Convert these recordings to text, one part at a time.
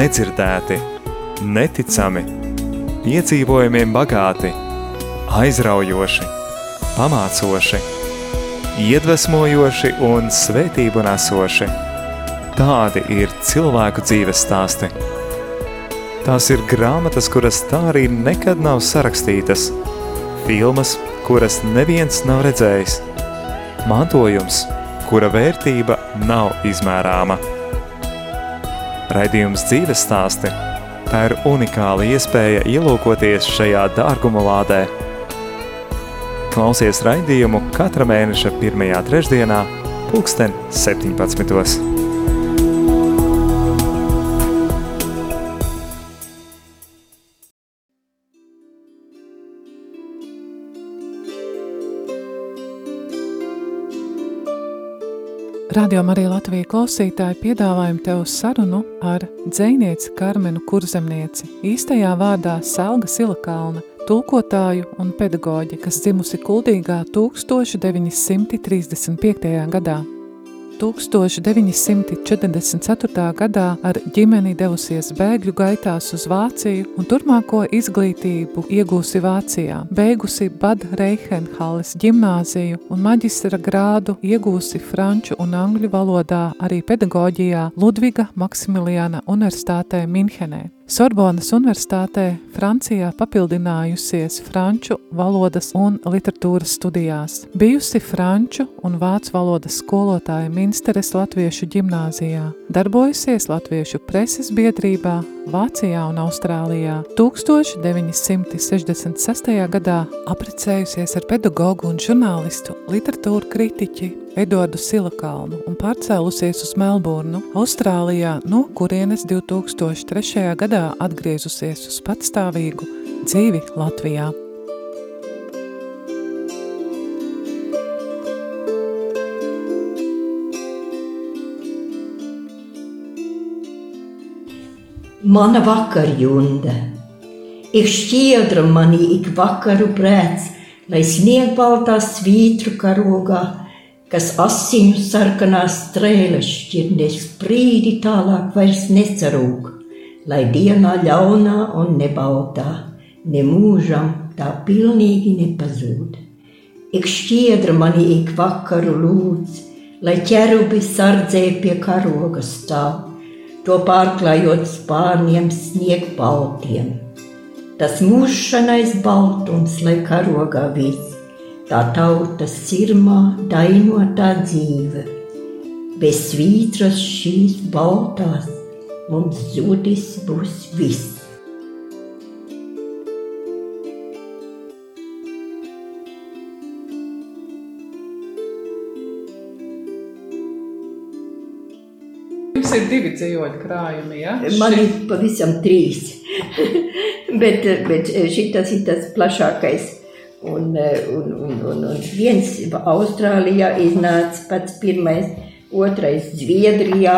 nedzirdēti, neticami, piedzīvojumiem bagāti, aizraujoši, pamācoši, iedvesmojoši un svētību nesoši. Tādi ir cilvēku dzīves stāsti. Tās ir grāmatas, kuras tā arī nekad nav sarakstītas, filmas, kuras neviens nav redzējis, mantojums, kura vērtība nav izmērāma. Raidījums dzīves stāsti – tā ir unikāla iespēja ielūkoties šajā dārguma lādē. Klausies raidījumu katra mēneša pirmajā trešdienā, pulksten 17. Radio Marija Latvija klausītāji piedāvājam tev sarunu ar dzēnieci Karmenu Kurzemnieci, īstajā vārdā Selga Silakalna, tulkotāju un pedagoģi, kas dzimusi Kuldīgā 1935. gadā. 1944. gadā ar ģimeni devusies bēgļu gaitās uz Vāciju un turmāko izglītību iegūsi Vācijā, beigusi Bad Reichenhalles ģimnāziju un maģistra grādu iegūsi franču un angļu valodā arī pedagoģijā Ludviga Maksimiliāna universitātē Minhenē. Sorbonas universitātē Francijā papildinājusies franču valodas un literatūras studijās. Bijusi franču un vācu valodas skolotāja Minsteres latviešu ģimnāzijā. Darbojusies latviešu preses biedrībā Vācijā un Austrālijā. 1966. gadā aprecējusies ar pedagogu un žurnālistu, literatūru kritiķi Eduardu Silakalnu un pārcēlusies uz Melburnu, Austrālijā, no kurienes 2003. gadā atgriezusies uz patstāvīgu dzīvi Latvijā. Mana vakarjunda. Ik šķiedra manī ik vakaru prēc, lai sniegbaltā svītru karogā, kas asiņu sarkanās strēles šķirnes sprīdi tālāk vairs necerūk, lai dienā ļaunā un nebaltā, ne mūžam tā pilnīgi nepazūd. Ik šķiedra manī ik vakaru lūdz, lai ķerubi sardzē pie karoga stāv, to pārklājot spārniem snieg baltiem. Tas mūžšanais baltums, lai karogā viss, tā tautas sirmā dainotā dzīve. Bez svītras šīs baltās mums zudis būs viss. Jums ir divi dzīvoļu krājumi, ja? Man ir pavisam trīs, bet, bet šitas ir tas plašākais. Un, un, un, un, un viens Austrālijā iznāca pats pirmais, otrais Zviedrijā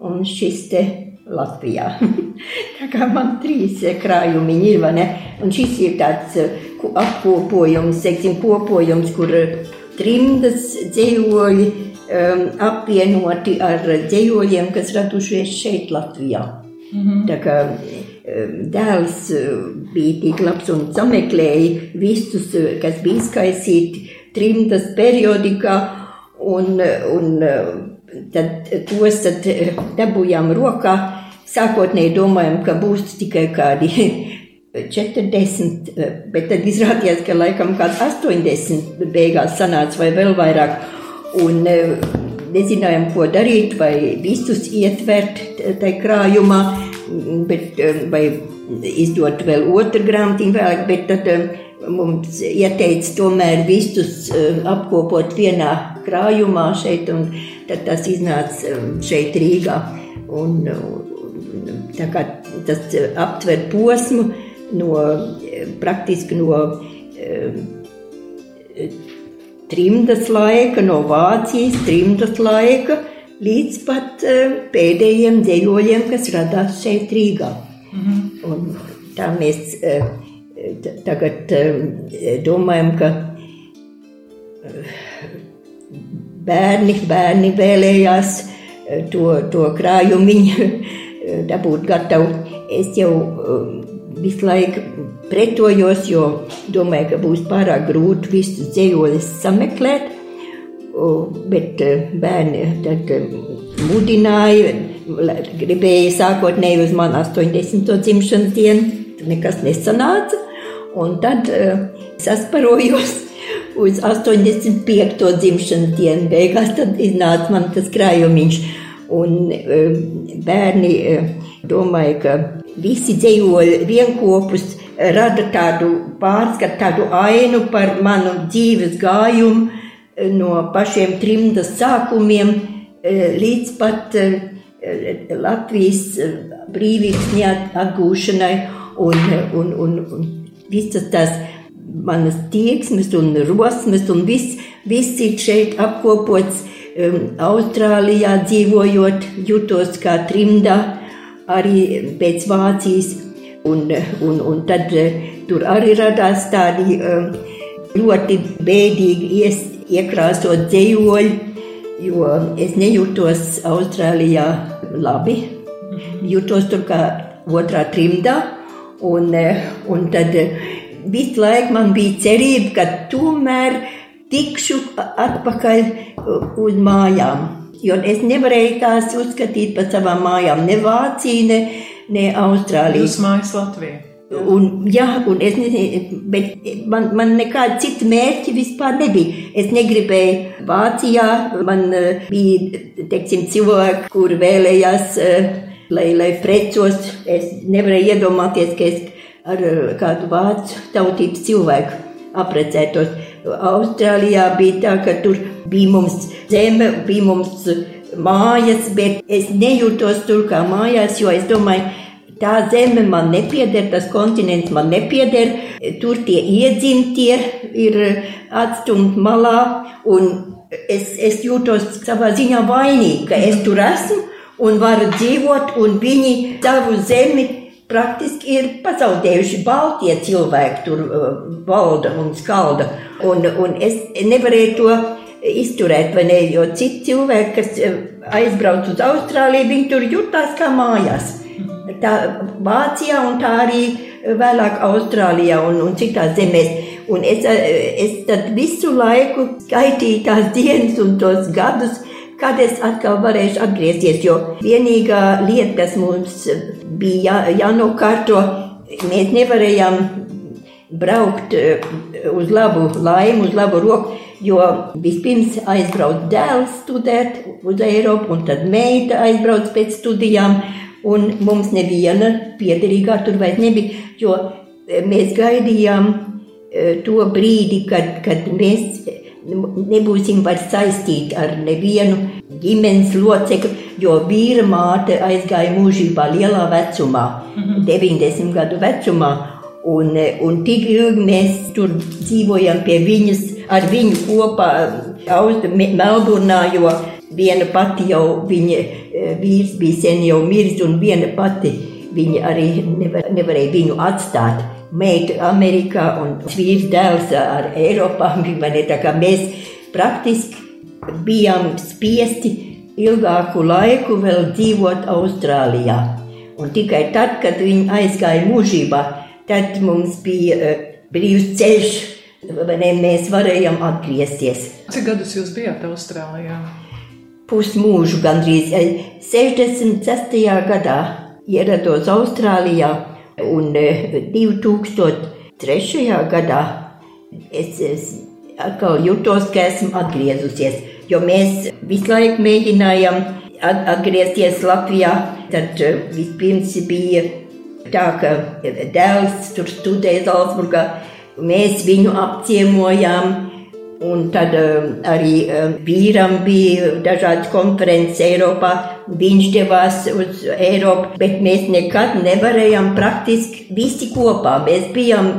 un šis te Latvijā. Tā kā man trīs krājumi ir, vai ne? Un šis ir tāds apkopojums, teiksim, kopojums, kur trimdas dzīvoļi um, apvienoti ar dzējoļiem, kas radušies šeit, Latvijā. Mm -hmm. Tā kā dēls bija tik labs un sameklēja visus, kas bija izkaisīti trimdas periodikā, un, un tad tos tad dabūjām rokā. Sākotnēji domājam, ka būs tikai kādi 40, bet tad izrādījās, ka laikam kāds 80 beigās sanāca vai vēl vairāk un nezinājām, ko darīt, vai visus ietvert tajā krājumā, bet, e, vai izdot vēl otru grāmatiņu vēlāk, bet tad e, mums ieteica tomēr visus apkopot vienā krājumā šeit, un tad tas iznāca šeit Rīgā. Un, tā kā tas aptver posmu no praktiski no trimdas laika, no Vācijas trimdas laika līdz pat uh, pēdējiem dzējoļiem, kas radās šeit Rīgā. Mm -hmm. Un tā mēs uh, tagad uh, domājam, ka bērni, bērni vēlējās to, to krājumu dabūt gatavu. Es jau visu laiku pretojos, jo domāju, ka būs pārāk grūti visus dzējoļus sameklēt. Bet bērni tad mudināja, gribēja sākotnēji uz mani 80. dzimšanas dienu, nekas nesanāca. Un tad sasparojos uz 85. dzimšanas dienu. Beigās tad iznāca man tas krājumiņš. Un bērni domāja, ka visi dzējoļi vienkopus rada tādu pārskatu, tādu ainu par manu dzīves gājumu no pašiem trimdas sākumiem eh, līdz pat eh, Latvijas brīvības neatgūšanai un, un, un, un visas tās manas tieksmes un rosmes un viss, viss ir šeit apkopots. Austrālijā dzīvojot, jutos kā trimdā, arī pēc Vācijas Un, un, un tad eh, tur arī radās tādi eh, ļoti bēdīgi ies, iekrāsot dzējoļi, jo es nejūtos Austrālijā labi. Jūtos tur kā otrā trimdā, un, eh, un tad visu laiku man bija cerība, ka tomēr tikšu atpakaļ uz mājām. Jo es nevarēju tās uzskatīt par savām mājām, ne Vāciju, ne, ne Austrāliju. Jūs mājas Latvijā. Un, jā, un es nezinu, man, man nekāda cita mērķa vispār nebija. Es negribēju Vācijā, man uh, bija, teiksim, cilvēki, kuri vēlējās, uh, lai, lai precos. Es nevarēju iedomāties, ka es ar uh, kādu vācu tautības cilvēku aprecētos. Austrālijā bija tā, ka tur bija mums zeme, bija mums mājas, bet es nejūtos tur kā mājās, jo es domāju, tā zeme man nepieder, tas kontinents man nepieder, tur tie iedzimtie ir atstumti malā, un es, es jūtos savā ziņā vainīgi, ka es tur esmu un varu dzīvot, un viņi savu zemi praktiski ir pazaudējuši Baltie cilvēki, tur uh, valda un skalda, un, un es nevarēju to izturēt, vai ne? Jo citi cilvēki, kas eh, aizbrauc uz Austrāliju, viņi tur jutās kā mājās. Tā Vācijā un tā arī vēlāk Austrālijā un, un citās zemēs. Un es, eh, es tad visu laiku skaitīju tās dienas un tos gadus, kad es atkal varēšu atgriezties. Jo vienīgā lieta, kas mums bija jā, jānokārto, mēs nevarējām braukt eh, uz labu laimu, uz labu roku Jo vispirms aizbrauc dēls studēt uz Eiropu, un tad meita aizbrauc pēc studijām, un mums neviena piederīgā tur vairs nebija, jo e, mēs gaidījām e, to brīdi, kad, kad mēs nebūsim vairs saistīti ar nevienu ģimenes locekli, jo vīra māte aizgāja mūžībā lielā vecumā, mm -hmm. 90 gadu vecumā, un, e, un tik ilgi mēs tur dzīvojam pie viņas ar viņu kopā Melburnā, jo viena pati jau viņa e, vīrs bija sen jau miris, un viena pati viņa arī nevar, nevarēja viņu atstāt. Meita Amerikā un vīrs dēls ar Eiropā, ne, tā kā mēs praktiski bijām spiesti ilgāku laiku vēl dzīvot Austrālijā. Un tikai tad, kad viņi aizgāja mūžībā, tad mums bija uh, brīvs ceļš ne, mēs varējām atgriezties. Cik gadus jūs bijāt Austrālijā? Pusmūžu gandrīz 66. gadā ierados Austrālijā un 2003. E, gadā es, es atkal jutos, ka esmu atgriezusies, jo mēs visu laiku mēģinājām atgriezties Latvijā. Tad e, vispirms bija tā, ka dēls tur studēja Zalzburgā Mēs viņu apciemojām, un tad uh, arī uh, vīram bija dažādas konferences Eiropā. Viņš devās uz Eiropu, bet mēs nekad nevarējām praktiski visi kopā. Mēs bijām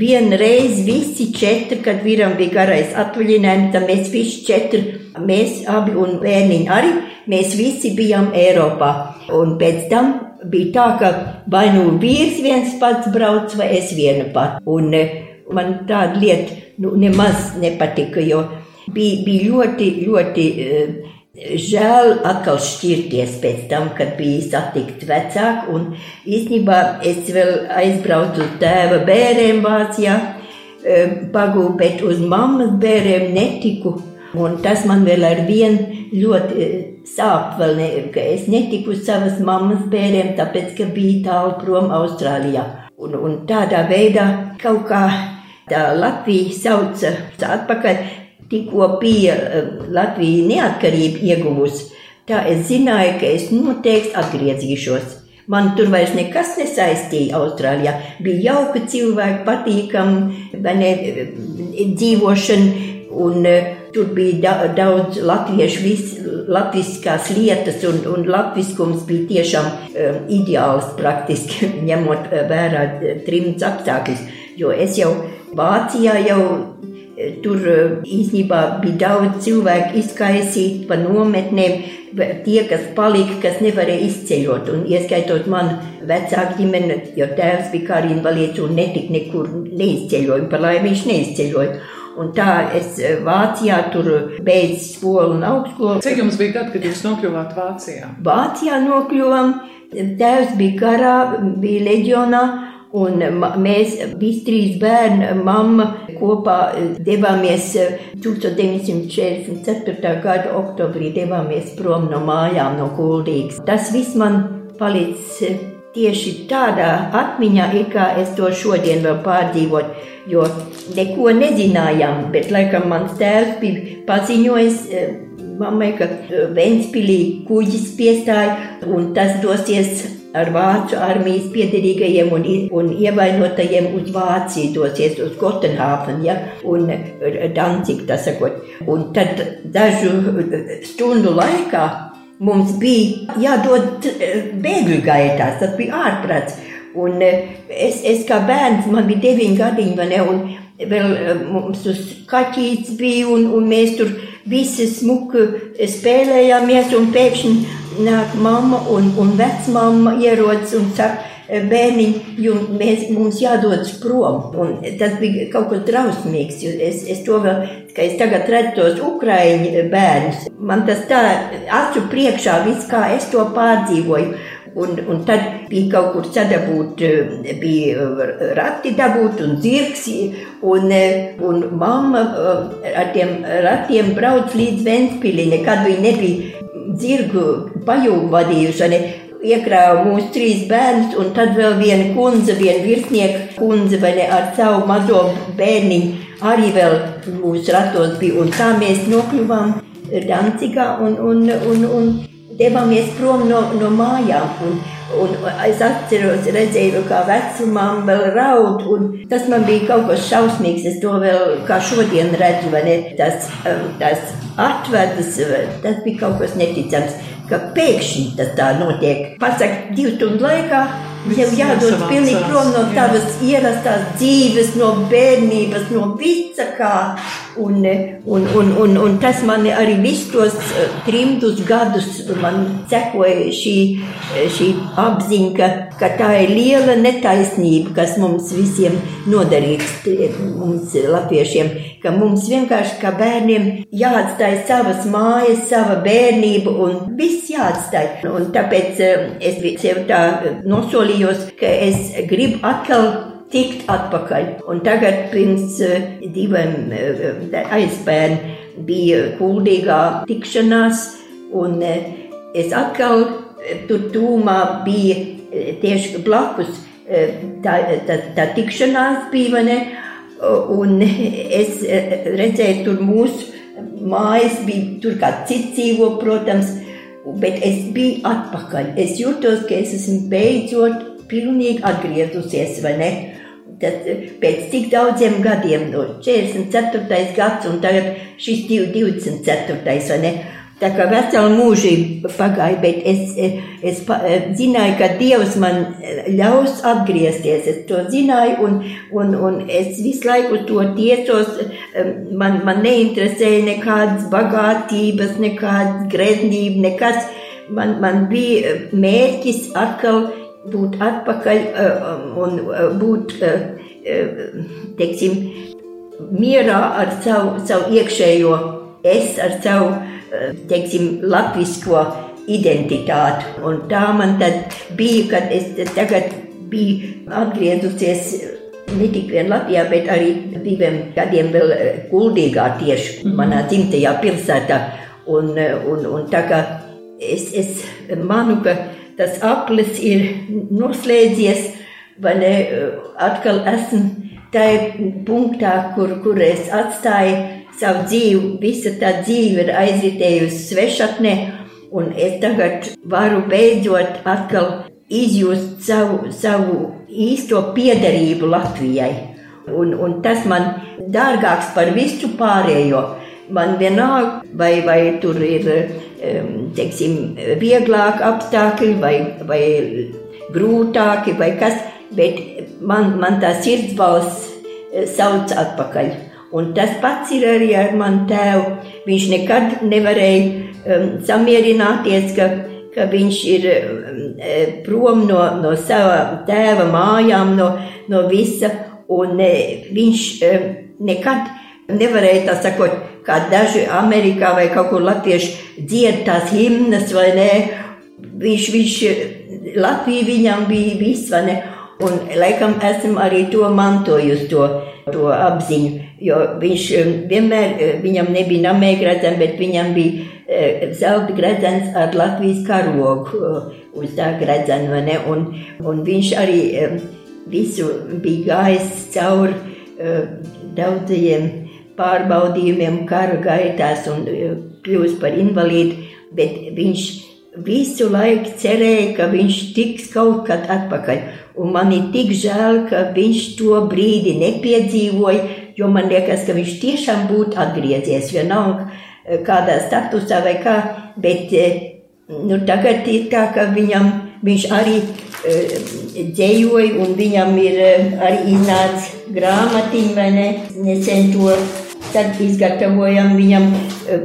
vienreiz visi četri, kad vīram bija garais atvaļinājums, tad mēs visi četri, mēs abi un bērniņi arī, mēs visi bijām Eiropā. Un pēc tam bija tā, ka vai nu vīrs viens pats brauc, vai es viena pati. Un, man tāda lieta nu, nemaz nepatika, jo bija, bija ļoti, ļoti uh, Žēl atkal šķirties pēc tam, kad bija satikti vecāki. Un īstenībā es vēl aizbraucu uz tēva bērniem Vācijā, e, pagūju, bet uz mammas bērniem netiku. Un tas man vēl ar vienu ļoti e, sāp, ne, ka es netiku uz savas mammas bērniem, tāpēc, ka bija tālu prom Austrālijā. Un, un tādā veidā kaut kā tā Latvija sauca atpakaļ, tikko bija eh, Latvija neatkarība ieguvusi. Tā es zināju, ka es noteikti atgriezīšos. Man tur vairs nekas nesaistīja Austrālijā. Bija jauka cilvēka, patīkama ne, dzīvošana, un uh, tur bija da, daudz latviešu, vis, latviskās lietas, un, un latviskums bija tiešām um, ideāls praktiski ņemot vērā trimds apstākļus. Jo es jau Vācijā jau Tur īstenībā bija daudz cilvēku izkaisīti pa nometnēm, tie, kas palika, kas nevarēja izceļot. Un ieskaitot manu vecāku ģimeni, jo tēvs bija kā arī invalīds un netika nekur neizceļoja, par laimi viņš neizceļoja. Un tā es Vācijā tur beidzu skolu un augstskolu. Cik jums bija tad, kad jūs nokļuvāt Vācijā? Vācijā nokļuvām, tēvs bija karā, bija leģionā. Un mēs visi trīs bērni, mamma kopā devāmies 1944. gada oktobrī devāmies prom no mājām, no Kuldīgas. Tas viss man palicis tieši tādā atmiņā, kā es to šodien vēl pārdzīvoju, jo neko nezinājām, bet laikam mans tēvs bija paziņojis mammai, ka Ventspilī kuģis piestāja un tas dosies ar vācu armijas piederīgajiem un, un ievainotajiem uz Vāciju dosies uz Gotenhāfenu ja, un Dancik, tā sakot. Un tad dažu stundu laikā mums bija jādod bēgļu gaitās, tas bija ārprāts. Un es, es kā bērns, man bija deviņi gadiņi, vai ne, un vēl mums uz kaķīts bija, un, un mēs tur visi smuki spēlējāmies, pēkšņi nāk mamma un, un vecmāma ierodas un saka, bērniņi, mēs, mums jādodas prom. Un tas bija kaut kas drausmīgs. Es, es to vēl, ka es tagad redzu tos ukraiņu bērnus, man tas tā acu priekšā viss, kā es to pārdzīvoju. Un, un tad bija kaut kur sadabūt, bija rati dabūt un zirgs, un, un mamma ar tiem ratiem brauc līdz Ventspili, nekad viņa nebija dzirgu pajūgu vadījuši. Iekrāva mūsu trīs bērnus, un tad vēl viena kundze, viena virsnieka kundze, vai ne ar savu mazo bērniņu, arī vēl mūsu ratos bija. Un tā mēs nokļuvām Dancigā un, un, un, un devāmies prom no, no mājām. Un, Un es atceros, redzēju, kā vecumam vēl raud, un tas man bija kaut kas šausmīgs. Es to vēl kā šodien redzu, vai ne? Tas, um, tas atvedas, tas bija kaut kas neticams, ka pēkšņi tas tā notiek. Pasaka, divu stundu laikā jau jādodas pilnīgi prom no tavas ierastās dzīves, no bērnības, no visa kā. Un, un, un, un, un tas man arī visus tos eh, trimdus gadus sekoja šī, eh, šī apziņa, ka, ka tā ir liela netaisnība, kas mums visiem nodarīts, mums latviešiem, ka mums vienkārši kā bērniem jāatstāj savas mājas, sava bērnība un viss jāatstāj. Un tāpēc eh, es sev tā nosolījos, ka es gribu atkal tikt atpakaļ. Un tagad pirms eh, diviem eh, aizpērn bija kuldīgā tikšanās, un eh, es atkal tur tūmā bija tieši blakus tā, tā, tā tikšanās bija, ne? un es redzēju tur mūsu mājas, bija tur kā cits dzīvo, protams, bet es biju atpakaļ. Es jūtos, ka es esmu beidzot pilnīgi atgriezusies, vai ne? Tas pēc tik daudziem gadiem, no 44. gads un tagad šis 24. vai ne? Tā kā veselu mūžību pagāja, bet es, es zināju, ka Dievs man ļaus atgriezties. Es to zināju, un, un, un es visu laiku to tiecos. Man, man neinteresēja nekādas bagātības, nekāda greznība, nekas. Man, man bija mērķis atkal būt atpakaļ un būt, teiksim, mierā ar savu, savu iekšējo es, ar savu teiksim, latvisko identitāti. Un tā man tad bija, kad es tagad biju atgriezusies ne tik vien Latvijā, bet arī diviem gadiem vēl Kuldīgā tieši mhm. manā dzimtajā pilsētā. Un, un, un tā kā es, es manu, ka tas aplis ir noslēdzies, vai ne, atkal esmu tajā punktā, kur, kur es atstāju savu dzīvi, visa tā dzīve ir aizritējusi svešatnē, un es tagad varu beidzot atkal izjust savu, savu īsto piederību Latvijai. Un, un tas man dārgāks par visu pārējo. Man vienalga, vai, vai tur ir teiksim, vieglāk apstākļi, vai, vai grūtāki, vai kas, bet man, man tā sirdsbalss eh, sauc atpakaļ. Un tas pats ir arī ar manu tēvu. Viņš nekad nevarēja um, samierināties, ka, ka viņš ir um, prom no, no sava tēva mājām, no, no visa. Un uh, viņš um, nekad nevarēja tā sakot, kā daži Amerikā vai kaut kur latvieši dzied tās himnas vai nē. Viņš, viņš, Latvija viņam bija viss, vai ne? Un laikam esam arī to mantojusi, to, to apziņu. Jo viņš um, vienmēr, uh, viņam nebija namē gredzens, bet viņam bija uh, zelta gredzens ar Latvijas karogu uh, uz tā gredzena. Un, un viņš arī um, visu bija gājis cauri daudzajiem pārbaudījumiem kara gaitās un kļūst par invalīdu, bet viņš visu laiku cerēja, ka viņš tiks kaut kad atpakaļ. Un man ir tik žēl, ka viņš to brīdi nepiedzīvoja, jo man liekas, ka viņš tiešām būtu atgriezies. Vienalga, eh, kādā statusā vai kā, bet eh, nu, tagad ir tā, ka viņam, viņš arī dzējoja, un viņam ir arī iznāca grāmatiņa, vai ne, nesen to tad izgatavojam viņam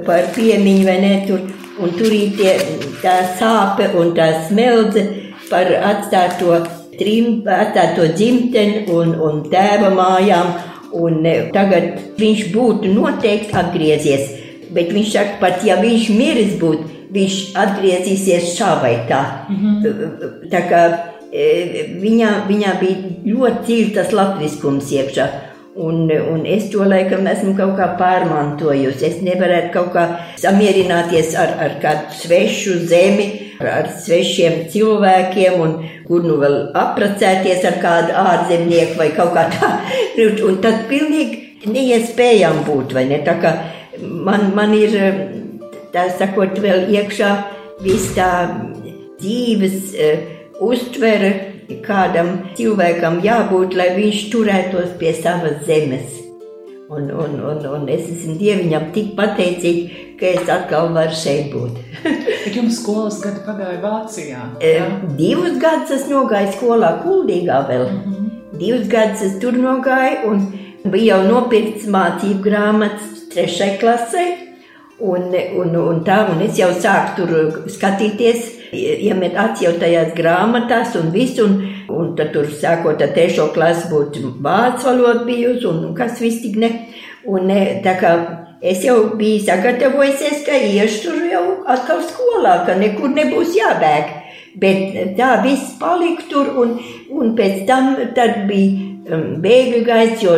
par piemiņu, vai ne, tur, un tur ir tie, tā sāpe un tā smeldze par atstāto trim atstāto dzimteni un, un tēva mājām. Un e, tagad viņš būtu noteikti atgriezies. Bet viņš saka, pat ja viņš miris būtu, viņš atgriezīsies šā vai tā. Mm -hmm. Tā kā e, viņā, viņā bija ļoti dziļi tas latviskums iekšā. Un, un es to laikam esmu kaut kā pārmantojusi. Es nevarētu kaut kā samierināties ar, ar kādu svešu zemi, ar, ar svešiem cilvēkiem, un kur nu vēl apprecēties ar kādu ārzemnieku vai kaut kā tā. Un tad pilnīgi neiespējami būt, vai ne? Tā kā man, man ir, tā sakot, vēl iekšā viss tā dzīves uh, uztvere kādam cilvēkam jābūt, lai viņš turētos pie savas zemes. Un, un, un, un es esmu Dievam tik pateicīga, ka es atkal varu šeit būt. Bet jums skolas gadi pagāja Vācijā? Jā? Divus gadus es nogāju skolā Kuldīgā vēl. Mm -hmm. Divus gadus es tur nogāju un bija jau nopirkts mācību grāmatas trešai klasē. Un, un, un tā, un es jau sāku tur skatīties, iemet acis jau tajās grāmatās un viss. Un, un tad tur sākot ar trešo klasi būtu vācu valoda bijusi un, un kas viss tik ne. Un tā kā es jau biju sagatavojusies, ka iešu tur jau atkal skolā, ka nekur nebūs jābēg. Bet tā viss palika tur un, un pēc tam bija um, bēgļu gaits, jo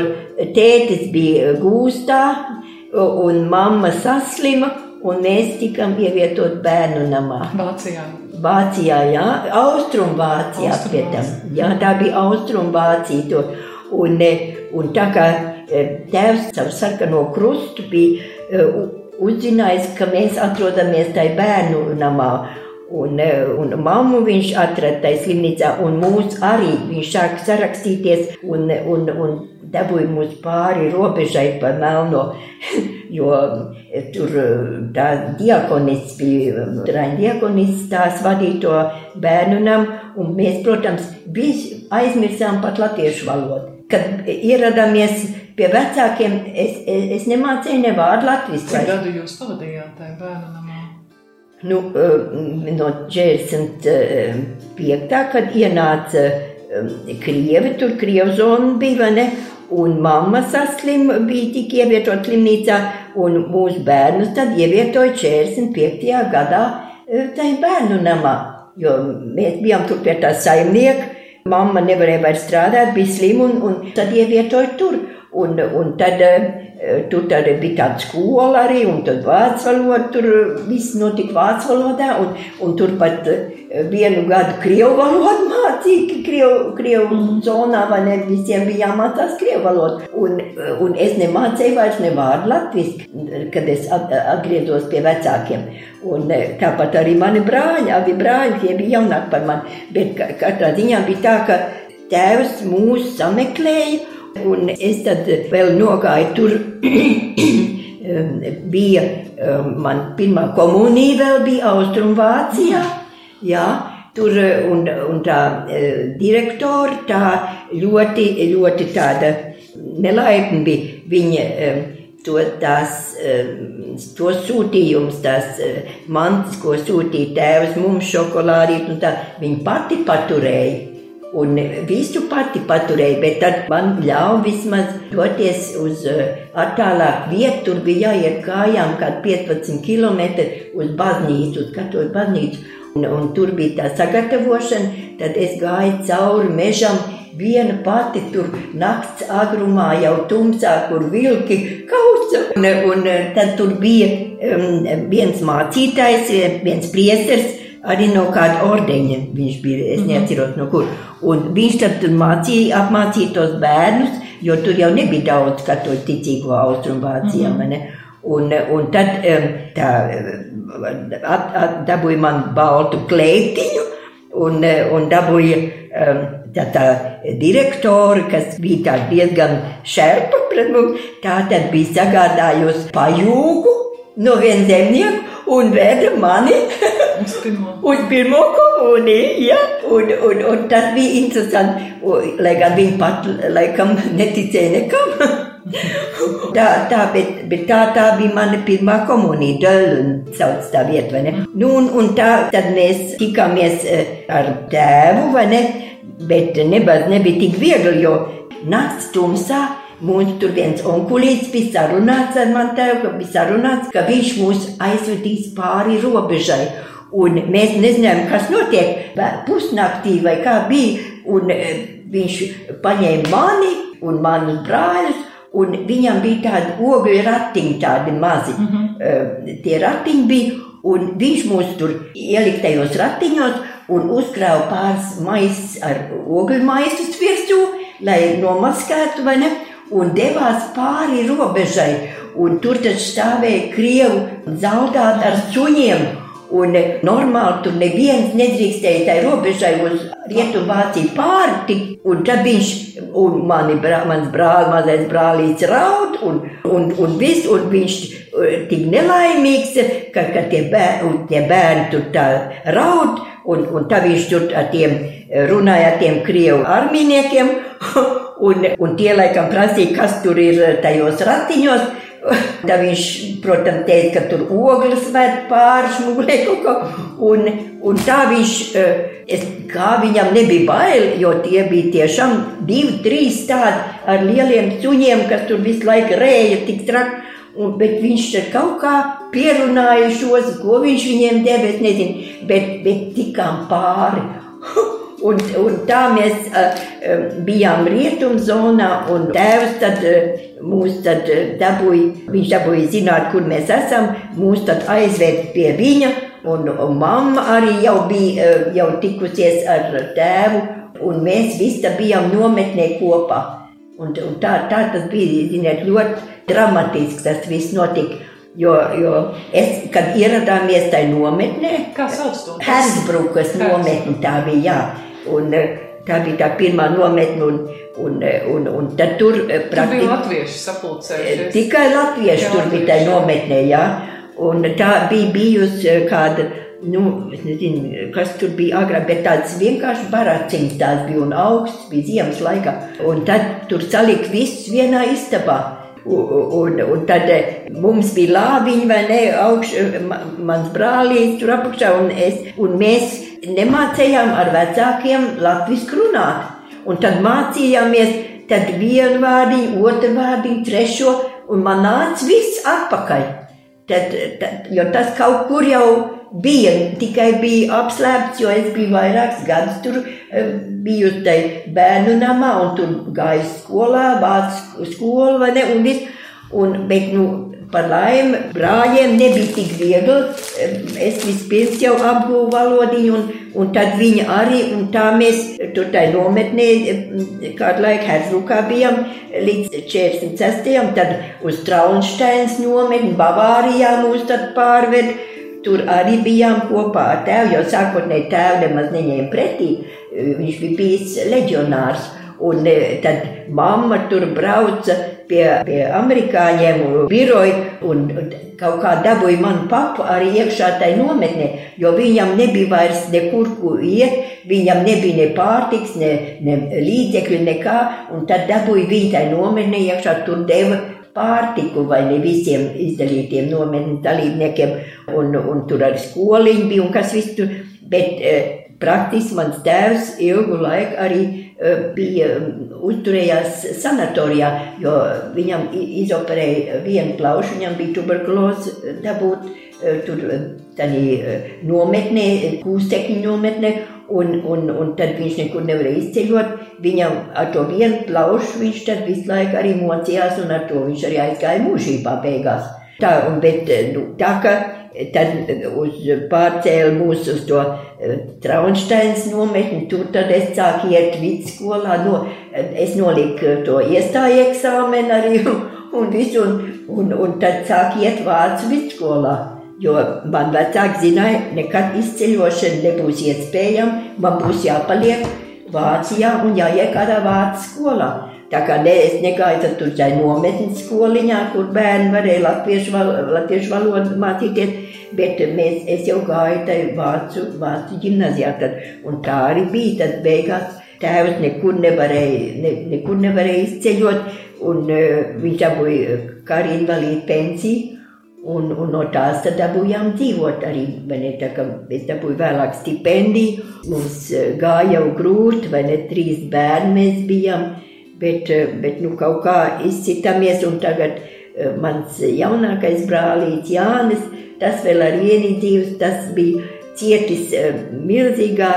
tētis bija gūstā un mamma saslima un mēs tikām ievietot bērnu namā. Vācijā. Vācijā, jā, Austrumvācijā Austrum pie tam. Jā, tā bija Austrumvācija. Un, un tā kā e, tēvs savu sarkano krustu bija e, uzzinājis, ka mēs atrodamies tajā bērnu namā. Un, e, un mammu viņš atrada tajā slimnīcā, un mūs arī viņš sāka sarakstīties un, un, un dabūja mūs pāri robežai pa melno. jo eh, tur eh, tā diakonis bija, diakonis tās vadīja to bērnu nam, un mēs, protams, visi aizmirsām pat latviešu valodu. Kad ieradāmies pie vecākiem, es, es, es nemācīju ne vārdu latviešu. Cik gadu jūs pavadījāt tajā bērnu namā? Nu, eh, no 45. kad ienāca Krievi, tur Krievu zona bija, vai ne? Un mamma saslim, bija tik ievietot slimnīcā, un mūsu bērnus tad ievietoja 45. gadā eh, tajā bērnu namā, jo mēs bijām tur pie tā saimnieka, mamma nevarēja vairs strādāt, bija slima un, un tad ievietoja tur. Un, un tad uh, tur tad bija tāda skola arī, un tad vācu valoda, tur viss notika vācu valodā, un, un tur pat uh, vienu gadu krievu valodu mācīja, krievu, krievu zonā, vai ne, visiem bija jāmācās krievu valodu. Un, un es nemācēju vairs ne vārdu latviski, kad es atgriezos pie vecākiem. Un tāpat arī mani brāļi, abi brāļi, tie bija jaunāki par mani, bet katrā ziņā bija tā, ka tēvs mūs sameklēja, un es tad vēl nogāju tur, bija man pirmā komunija vēl bija Austrumvācijā, Jā, tur un, un tā direktora tā ļoti, ļoti tāda nelaipni bija. Viņa to, tās, to sūtījums, tās mantas, ko sūtīja tēvs mums šokolādīt, un tā viņa pati paturēja. Un visu pati paturēja, bet tad man ļāva vismaz doties uz attālāku vietu. Tur bija jāiet kājām, kādi 15 km uz baznīcu, uz katoļu baznīcu. Un, un tur bija tā sagatavošana, tad es gāju cauri mežam. Viena pati tur naktas agrumā, jau tumsā, kur vilki kauca. Un, un tad tur bija um, viens mācītājs, viens priesteris, arī no kāda ordeņa viņš bija, es mhm. neatceros no kur. Un viņš tur mācīja, apmācīja tos bērnus, jo tur jau nebija daudz katoļu ticīgo Austrumvācijā. Mm -hmm. Un, un tad tā, at, at, dabūja man baltu kleitiņu, un, un dabūja tā, tā direktori, kas bija diezgan šerpa pret mums, tā tad bija sagādājusi pajūgu no viena zemnieka un veda mani uz pirmo, uz pirmo komuniju. Ja? Un, un, un tas bija interesanti, lai gan viņi pat laikam neticēja nekam. tā, tā, bet, bet tā, tā bija mana pirmā komunija, Dēlun sauc tā vieta, vai ne? Nu, un, un tā, tad mēs tikāmies eh, ar tēvu, vai ne? Bet nebaz nebija tik viegli, jo nakts tumsā Mums tur viens onkulīts bija sarunāts ar mani tēvu, ka bija sarunāts, ka viņš mūs aizvedīs pāri robežai. Un mēs nezinājām, kas notiek pusnaktī vai kā bija. Un eh, viņš paņēma mani un manus brāļus Un viņam bija tādi ogļu ratiņi, tādi mazi. Mm -hmm. tie ratiņi bija, un viņš mūs tur ielika tajos ratiņos un uzkrāja pāris maizes ar ogļu maisus virsū, lai nomaskētu, vai ne? Un devās pāri robežai, un tur taču stāvēja krievu zaudāti ar suņiem. Un normāli tur neviens nedrīkstēja tai robežai uz Rietumvāciju pārtikt. Un tad viņš, un mani, brā, mans brālis, mazais brālīts raud, un, un, un, viss, un viņš uh, tik nelaimīgs, ka, ka tie, bērni, tie bērni tur tā raud, un, un tā viņš tur ar tiem runāja ar tiem krievu armīniekiem, un, un tie laikam prasīja, kas tur ir tajos ratiņos. Tā viņš, protams, teica, ka tur ogles ved pāri smugulē kaut ko. Un, un tā viņš, eh, es, kā viņam nebija bail, jo tie bija tiešām divi, trīs tādi ar lieliem suņiem, kas tur visu laiku rēja tik traki. Un, bet viņš tur kaut kā pierunāja šos, ko viņš viņiem deva, es nezinu, bet, bet tikām pāri. Un, un tā mēs uh, bijām rietumzonā, un tēvs tad uh, mūs tad dabūja, viņš dabūja zināt, kur mēs esam, mūs tad aizved pie viņa, un, un mamma arī jau bija jau tikusies ar tēvu, un mēs visi bijām nometnē kopā. Un, un tā, tā tas bija, ziniet, ļoti dramatisks tas viss notika. Jo, jo es, kad ieradāmies tajā nometnē, kā sauc to? Hersbrukas nometne tā bija, jā. Un eh, tā bija tā pirmā nometne, un, un, eh, un, un tad tur praktiski... Eh, bija latvieši sapulcējušies. Tikai latvieši jā, tur bija tā nometnē, jā. Un tā bija bijusi kāda, nu, es nezinu, kas tur bija agrāk, bet tāds vienkārši baraciņš tās bija un augsts bija ziemas laikā. Un tad tur salika viss vienā istabā. Un, un tad mums bija lāviņi, vai ne, augš, mans brālīs tur apakšā, un, es, un mēs nemācījām ar vecākiem latviešu runāt. Un tad mācījāmies tad vienu vārdiņu, otru vārdiņu, trešo, un man nāca viss atpakaļ. Tad, tad, jo tas kaut kur jau bija, tikai bija apslēpts, jo es biju vairākus gadus tur eh, biju tajā bērnu namā, un tur gāju skolā, vācu skolu, vai ne, un viss. Un, bet, nu, Par laimi, brāļiem nebija tik viegli. Es vispirms jau apgūvu valodiņu, un, un tad viņi arī, un tā mēs tur tajā nometnē, kādu laiku Herzlukā bijām, līdz 46. tad uz Traunsteins nometni, Bavārijā mūs tad pārved. Tur arī bijām kopā ar tēvu, jo sākotnēji tēvu nemaz neņēma pretī. Viņš bija bijis leģionārs. Un e, tad mamma tur brauca pie, pie amerikāņiem, biroja un kaut kā dabūja manu papu arī iekšā tajā nometnē, jo viņam nebija vairs nekur, kur iet, viņam nebija ne pārtiks, ne, ne līdzekļu, nekā, un tad dabūja viņu tajā nometnē iekšā, tur deva pārtiku vai ne visiem izdalītiem nometnes dalībniekiem, un, un tur arī skoliņi bija un kas viss tur, bet eh, praktiski mans tēvs ilgu laiku arī Eh, bija uzturējās sanatorijā, jo viņam izoperēja vienu plaušu, viņam bija tuberkuloze dabūt eh, tur tādā nometnē, kūstekņu nometnē, un, un, un tad viņš nekur nevarēja izceļot. Viņam ar to vienu plaušu viņš tad visu laiku arī mocījās, un ar to viņš arī aizgāja mūžībā beigās. Tā, un, bet, nu, tā ka tad uz pārcēla mūs uz to eh, Traunsteins nometni, tur tad es sāku iet vidusskolā, no, es noliku to iestāju eksāmenu arī un visu, un, un, un tad sāku iet vācu vidusskolā. Jo man vecāki zināja, nekad izceļošana nebūs iespējama, man būs jāpaliek Vācijā un jāiet kādā vācu skolā. Tā kā ne, es negāju tur tajā nometnes skoliņā, kur bērni varēja latviešu, latviešu valodu mācīties, bet mēs, es jau gāju tajā vācu, vācu ģimnazijā. Tad, un tā arī bija. Tad beigās tēvs nekur nevarēja, ne, nekur nevarēja izceļot, un uh, viņš dabūja kara invalīdu pensiju. Un, un no tās dabūjām dzīvot arī. Ne, tā, es dabūju vēlāk stipendiju, mums gāja jau grūti, vai ne? Trīs bērni mēs bijām. Bet, eh, bet nu, kaut kā izcitamies, un tagad eh, mans jaunākais brālītis Jānis, tas vēl ar vienu dzīves, tas bija cietis eh, milzīgā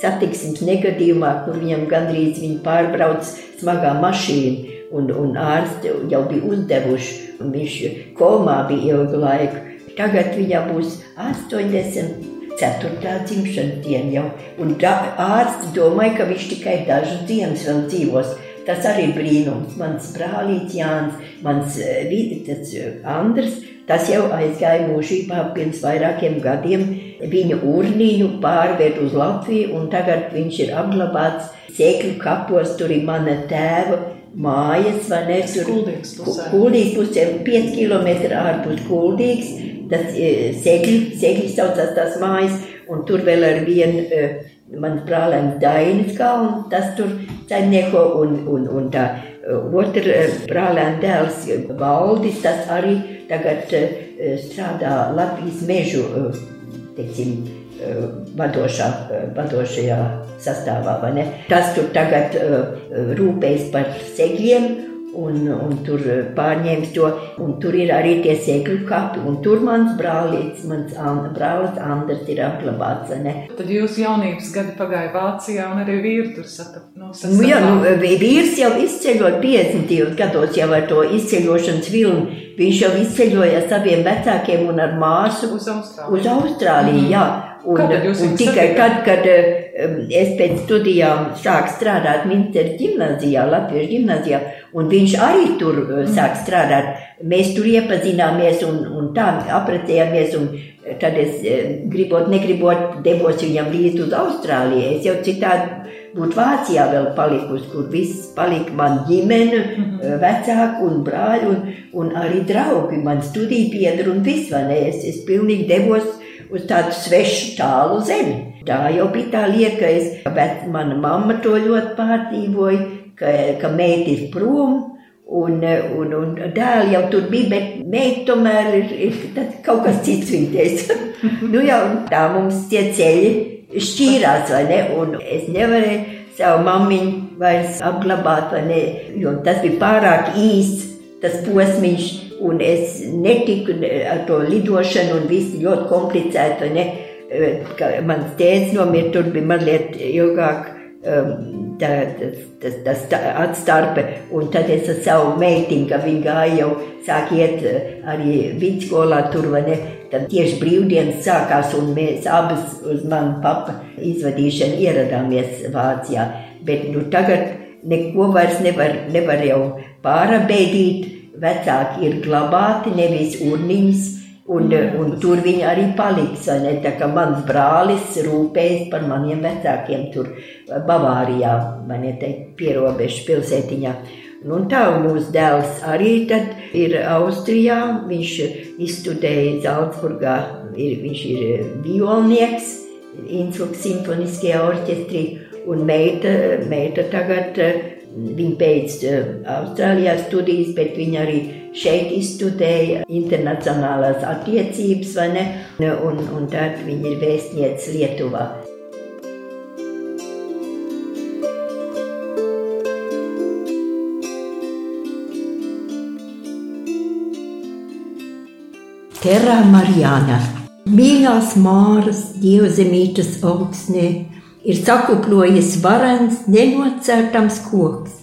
satiksmes negadījumā, kur viņam gandrīz viņa pārbrauc smagā mašīna, un, un ārsti jau bija uzdevuši, un viņš komā bija ilgu laiku. Tagad viņam būs 80 ceturtā dzimšanas diena jau. Un ārsts domāja, ka viņš tikai dažas dienas vēl dzīvos. Tas arī ir brīnums. Mans brālītis Jānis, mans eh, Vītis eh, Andrs, tas jau aizgāja mūžībā pirms vairākiem gadiem. Viņa urnīnu pārvērt uz Latviju, un tagad viņš ir apglabāts Sēkļu kapos. Tur ir mana tēva mājas, vai ne? Tur Kuldīgs pusē. Kuldīgs pusē, 5 km ārpus Kuldīgs tas sēkļi, sēkļi saucās tās mājas, un tur vēl ar vienu uh, mans brālēns Dainis Kalns, tas tur saimnieko, un, un, un tā uh, otra brālēna dēls Valdis, tas arī tagad strādā Latvijas mežu, teiksim, vadošā, vadošajā sastāvā, vai ne? Tas tur tagad rūpējas par segļiem, un, un tur pārņēmis to. Tur ir arī tie sēkļu kapi, un tur mans brālītis, mans brālis Andris ir apglabāts. Ne? Tad jūs jaunības gadi pagāja Vācijā, un arī vīri tur satap. Nu, nu, jā, nu, vīrs jau izceļoja 50 gados jau ar to izceļošanas vilnu. Viņš jau izceļoja ar saviem vecākiem un ar māsu uz Austrāliju. Uz Austrāliju mm. jā. Un, un tikai tad, kad um, es pēc studijām sāku strādāt Minstera ģimnazijā, Latvijas ģimnazijā, un viņš arī tur uh, sāk strādāt, mēs tur iepazināmies un, un tā aprecējāmies, un tad es uh, gribot, negribot, devos viņam līdzi uz Austrāliju. Es jau citādi būtu Vācijā vēl palikusi, kur viss palika man ģimene, mm -hmm. vecāki un brāļi, un, un arī draugi, man studiju biedri un viss, vai ne? Es, es pilnīgi devos uz tādu svešu tālu zemi. Tā jau bija tā lieka, es, bet mana mamma to ļoti pārdzīvoja, ka, ka meita ir prom. Un, un, un dēls jau tur bija, bet meita tomēr ir, ir kaut kas cits viņas. nu, jau tā mums tie ceļi šķīrās, vai ne? Un es nevarēju savu mammiņu vairs apglabāt, vai ne? Jo tas bija pārāk īsts tas posmiņš, un es netiku ar to lidošanu, un viss ļoti komplicēti. Ne? Mans tēvs nomira, tur bija mazliet ilgāk. Um, tā, tas, tas, tas atstarpe, un tad es ar savu meitiņu, ka viņa gāja jau sāk iet eh, arī vidusskolā tur, vai ne, tad tieši brīvdienas sākās, un mēs abas uz manu papa izvadīšanu ieradāmies Vācijā, bet nu tagad neko vairs nevar, nevar jau pārabeidīt, vecāki ir glabāti, nevis urniņas, Un, un tur viņa arī paliks. Tā kā mans brālis rūpējas par maniem vecākiem tur Bavārijā, man ir teikt, pierobežu pilsētiņā. Nu, tā mūsu dēls arī ir Austrijā. Viņš izstudēja Zaldzburgā, ir, viņš ir violnieks Innsbruck simfoniskajā orķestrī. Un meita, meita tagad, viņa beidz Austrālijā studijas, bet viņa arī šeit izstudēja internacionālās attiecības, vai ne? Un, un tad viņa ir vēstniece Lietuvā. Terā Marijāna, mīļās māras, dievzemītas augsnē, ir sakuplojies varens, nenocērtams koks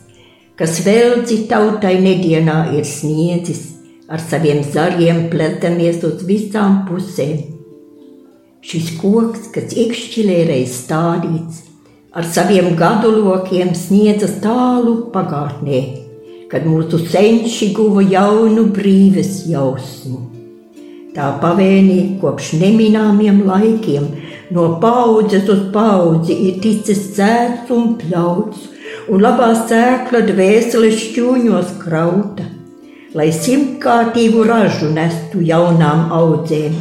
kas veldzi tautai nedienā ir sniedzis, ar saviem zariem pledamies uz visām pusēm. Šis koks, kas iekšķilērēs stādīts, ar saviem gadulokiem sniedzas tālu pagātnē, kad mūsu senči guva jaunu brīves jausmu. Tā pavēnī kopš nemināmiem laikiem, no paudzes uz paudzi ir ticis cēts un pļauts, un labā sēkla dvēseles šķūņos krauta, lai simtkārtīgu ražu nestu jaunām audzēm.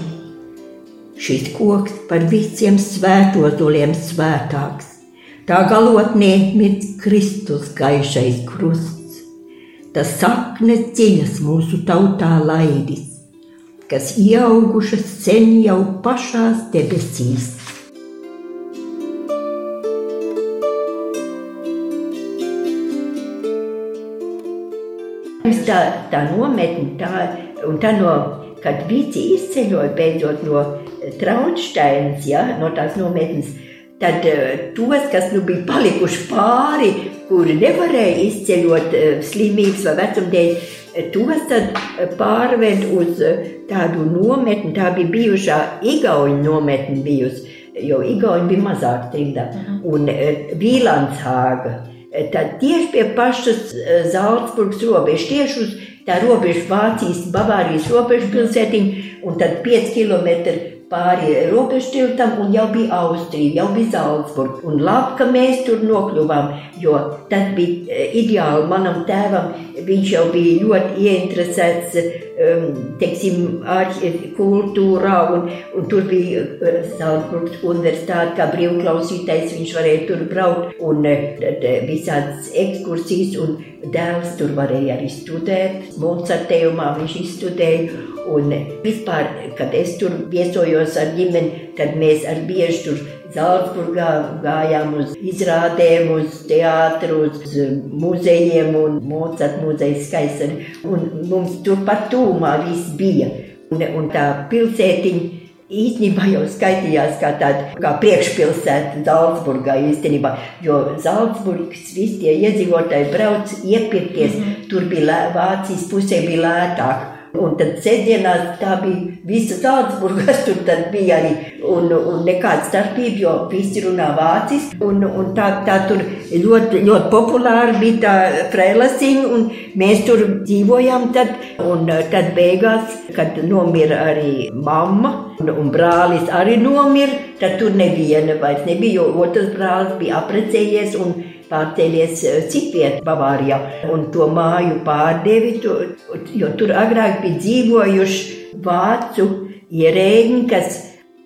Šis koks par visiem svētozoliem svētāks, tā galotnē mirdz Kristus gaišais krusts, tas saknes dziļas mūsu tautā laidis, kas ieaugušas sen jau pašās debesīs. Tā, tā nometne, tā, un tā no, kad visi izceļoja beidzot no Traunsteinas, ja, no tās nometnes, tad tos, kas nu bija palikuši pāri, kuri nevarēja izceļot slimības vai vecumdēļ, tos tad pārved uz tādu nometni, tā bija bijušā Igauņu nometne bijusi, jo Igauņi bija mazāk trimdā, un Vīlandshāga tad tieši pie pašas Zaldzburgas robežas, tieši uz tā robeža Vācijas, Bavārijas robežu pilsētiņa, un tad 5 km pāri robežu tiltam, un jau bija Austrija, jau bija Zaldzburga. Un labi, ka mēs tur nokļuvām, jo tas bija ideāli manam tēvam. Viņš jau bija ļoti ieinteresēts Um, teiksim, kultūrā, un, un tur bija uh, Salzburgas universitāte, kā brīvklausītājs, viņš varēja tur braukt, un visādas ekskursijas, un dēls tur varēja arī studēt, Mozartējumā viņš izstudēja, un vispār, kad es tur viesojos ar ģimeni, tad mēs ar bieži tur Zaldzburgā gājām uz izrādēm, uz teātru, uz muzejiem un Mozart muzejs skaists. Un mums turpat tūmā viss bija. Un, un tā pilsētiņa īstenībā jau skaitījās kā tāda kā priekšpilsēta īstenībā, jo Zaldzburgas visi tie iedzīvotāji brauc iepirkties, mm -hmm. tur bija lē, Vācijas pusē bija lētāk. Un tad sēdienās tā bija visa Zālesburgas, tur bija arī un, un nekāda starpība, jo visi runā vāciski. Un, un tā, tā tur ļoti, ļoti populāra bija tā frēlasiņa, un mēs tur dzīvojām tad. Un tad beigās, kad nomira arī mamma un, un brālis arī nomira, tad tur neviena vairs nebija, jo otrs brālis bija aprecējies. Un, pārcēlies eh, citviet Bavārijā un to māju pārdevi, jo tur agrāk bija dzīvojuši vācu ierēģi, kas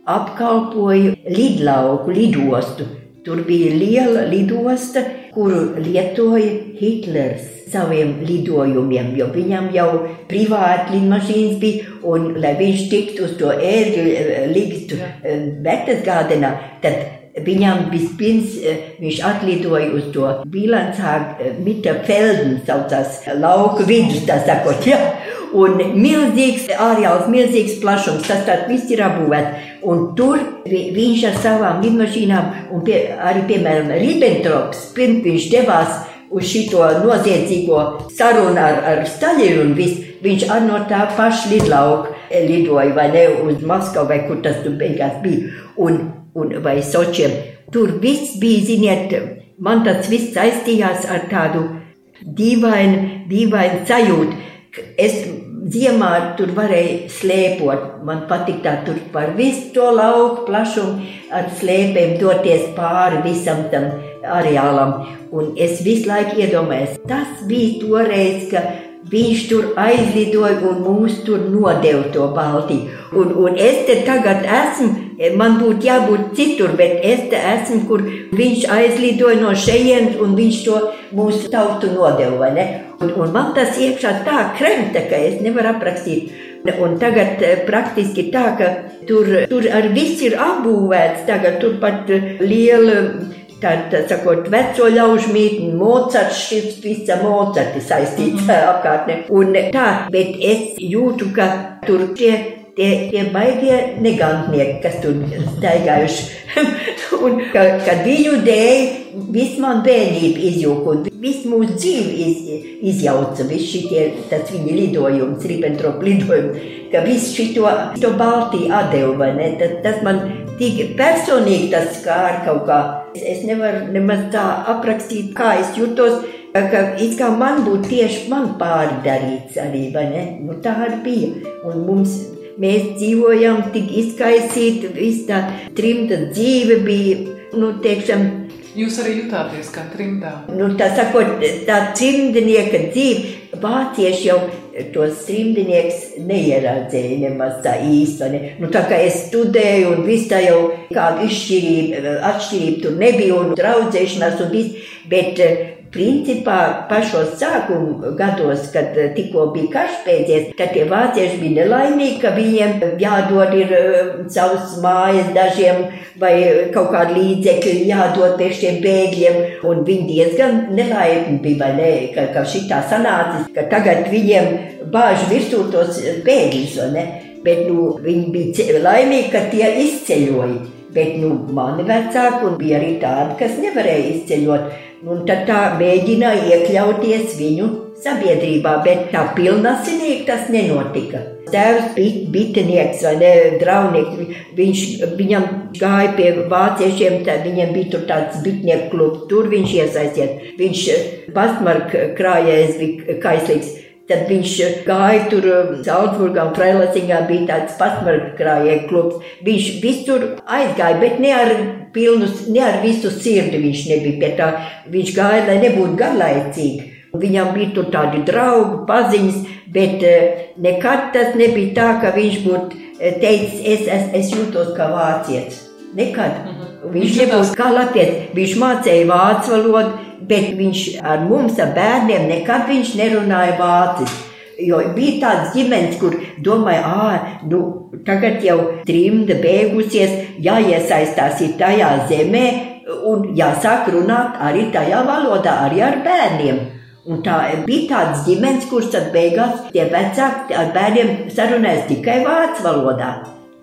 apkalpoja lidlauku, lidostu. Tur bija liela lidosta, kuru lietoja Hitlers saviem lidojumiem, jo viņam jau privāti lidmašīnas bija, un lai viņš tiktu uz to ērģu eh, ligstu Betesgādenā, tad Viņam vispirms viņš atlidoja uz to Bilancā Mita Felden, saucās lauku vidus, tā sakot, ja? Un milzīgs ārjāls, milzīgs plašums, tas tāds viss ir apbūvēts. Un tur viņš ar savām lidmašīnām, un pie, arī, piemēram, Ribbentrops, pirms viņš devās uz šito noziedzīgo sarunu ar, ar Staļinu un viss, viņš ar no tā paša lidlauka lidoja, vai ne, uz Maskavu, vai kur tas tur beigās bija, un, un vai Sočiem. Tur viss bija, ziniet, man tas viss saistījās ar tādu dīvainu, dīvainu sajūtu. Es ziemā tur varēja slēpot. Man patīk tā tur par visu to lauku plašumu ar slēpēm doties pāri visam tam areālam. Un es visu laiku iedomājos, tas bija toreiz, ka viņš tur aizlidoja un mūs tur nodeva to Baltiju. Un, un es te tagad esmu, man būtu jābūt citur, bet es te esmu, kur viņš aizlidoja no šejienes un viņš to mūsu tautu nodeva? Un, un man tas iekšā tā kremta, ka es nevaru aprakstīt. Un tagad eh, praktiski tā, ka tur, tur ar viss ir apbūvēts, tagad tur pat liela Tad, tā sakot, veco ļaužu mītni, Mocards, šis visa Mocardi saistīts mm -hmm. apkārtnē. Un tā, bet es jūtu, ka tur tie, tie, tie baigie negantnieki, kas tur staigājuši. un ka, kad viņu dēļ viss man bērnība izjūka un viss mūsu dzīve iz, izjauca, viss šitie, tas viņa lidojums, Ribbentrop lidojums, ka viss šito, šito Baltiju atdeva, vai ne? Tas, tas man tik personīgi tas skāra kaut kā. Es nevaru nemaz tā aprakstīt, kā es jutos, ka it kā man būtu tieši man pārdarīts arī, vai ne? Nu, tā arī bija. Un mums, mēs dzīvojam tik izkaisīti, viss tā trimta dzīve bija, nu, teiksim, Jūs arī jutāties kā trimdā. Nu, tā sakot, tā trimdnieka dzīve, vācieši jau tos trimdnieks neieradzēja nemaz tā īsti. Ne? Nu, tā kā es studēju un viss tā jau kāda izšķirība, atšķirība tur nebija un draudzēšanās un viss, bet Principā pašos sākuma gados, kad eh, tikko bija karš beidzies, tad tie vācieši bija nelaimīgi, ka viņiem jādod ir eh, savas mājas dažiem vai kaut kādi līdzekļi jādod pie šiem bēgļiem. Un viņi diezgan nelaimīgi bija, vai ne, ka, ka šitā sanācis, ka tagad viņiem bāž virsū tos bēgļus, vai ne? Bet nu, viņi bija laimīgi, ka tie izceļoja. Bet nu, mani vecāki bija arī tādi, kas nevarēja izceļot. Un tad tā mēģināja iekļauties viņu sabiedrībā, bet tā pilnasinīgi tas nenotika. Tēvs bija bitinieks vai ne, draunieks. Viņš, viņam gāja pie vāciešiem, viņam bija tur tāds bitnieku klubs, tur viņš iesaisties. Viņš pastmark krājējs bija kaislīgs. Tad viņš gāja tur Salzburgā un Freilacingā bija tāds pasmarkrājēju klubs. Viņš visur aizgāja, bet ne ar pilnu, ne ar visu sirdi viņš nebija pie tā. Viņš gāja, lai nebūtu garlaicīgi. Viņam bija tur tādi draugi, paziņas, bet nekad tas nebija tā, ka viņš būtu teicis, es, es, es jūtos kā vācietis. Nekad. Viņš nebūs kā latviečs. Viņš mācīja vācu valodu, bet viņš ar mums, ar bērniem, nekad viņš nerunāja vāciski. Jo bija tādas ģimenes, kur domāja, ah, nu, tagad jau trimda beigusies, jāiesaistās tajā zemē un jāsāk runāt arī tajā valodā, arī ar bērniem. Un tā bija tādas ģimenes, kuras beigās tie vecāki ar bērniem sarunājas tikai vācu valodā.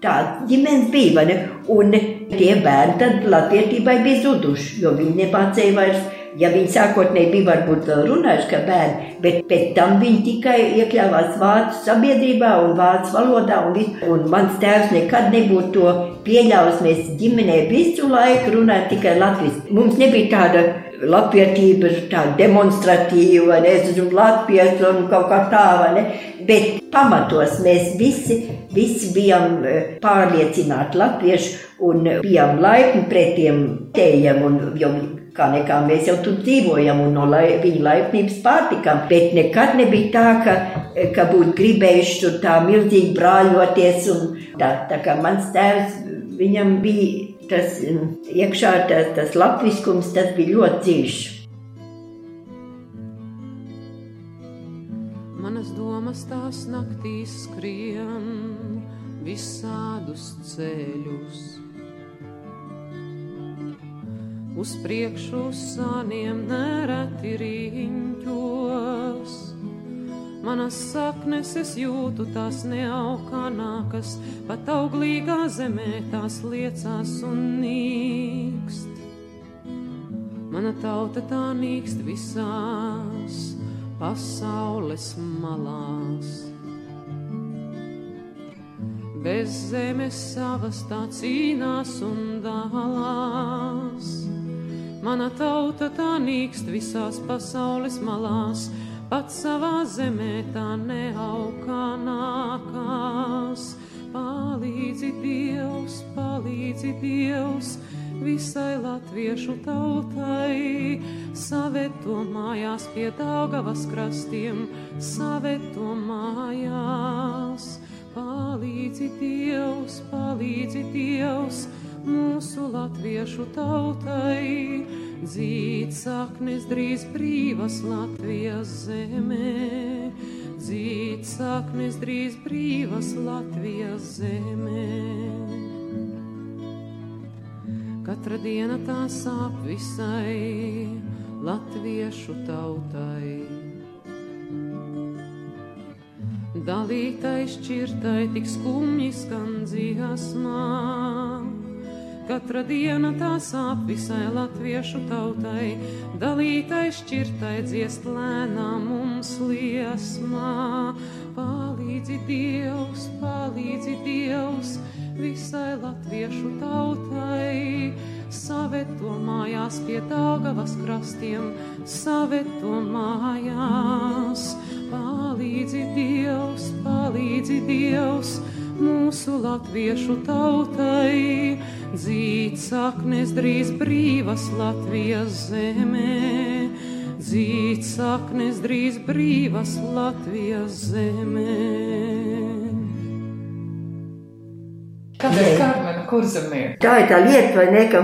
Tāda ģimenes bija, un tie bērni tad latvietībai bija zuduši, jo viņi nepācēja vairs Ja viņi sākotnēji bija varbūt runājuši kā bērni, bet pēc tam viņi tikai iekļāvās vācu sabiedrībā un vācu valodā. Un, un mans tēvs nekad nebūtu to pieļāvis. Mēs ģimenē visu laiku runājam tikai latviešu. Mums nebija tāda latvietība, tāda demonstratīva, vai ne, esmu latviečs un kaut kā tā, vai ne. Bet pamatos mēs visi, visi bijām eh, pārliecināti latvieši un bijām laipni pret tiem tējiem un jau Kā nekā mēs jau tur dzīvojam un no lai, viņa laipnības pārtikam, bet nekad nebija tā, ka, ka būtu gribējuši tur tā milzīgi brāļoties. Tā, tā kā mans tēvs, viņam bija tas iekšā tas, tas latviskums, tas bija ļoti dziļš. Domas tās naktīs skrien visādus ceļus uz priekšu sāniem nereti riņķos. Manas saknes es jūtu, tās neaukā nākas, pat auglīgā zemē tās liecās un nīkst. Mana tauta tā nīkst visās pasaules malās. Bez zemes savas tā cīnās un dalās. Mana tauta tā nīkst visās pasaules malās, pat savā zemē tā neaugā nākās. Palīdzi Dievs, palīdzi Dievs, visai latviešu tautai, saveto mājās pie Daugavas krastiem, saveto mājās. Palīdzi Dievs, palīdzi Dievs, mūsu latviešu tautai, dzīt saknes drīz brīvas Latvijas zemē, dzīt saknes drīz brīvas Latvijas zemē. Katra diena tā sāp visai latviešu tautai. Dalītai šķirtai tik skumji skan dziesmā, Katra diena tā sāp visai latviešu tautai, dalītai šķirtai dziest lēnām mums liesmā. Palīdzi Dievs, palīdzi Dievs, visai latviešu tautai, saveto mājās pie Daugavas krastiem, saveto mājās. Palīdzi Dievs, palīdzi Dievs, mūsu latviešu tautai, dzīt saknes drīz brīvas Latvijas zemē, dzīt saknes drīz brīvas Latvijas zemē. Ir Karmena kurzemnieka? Tā ir tā lieta, vai ne, ka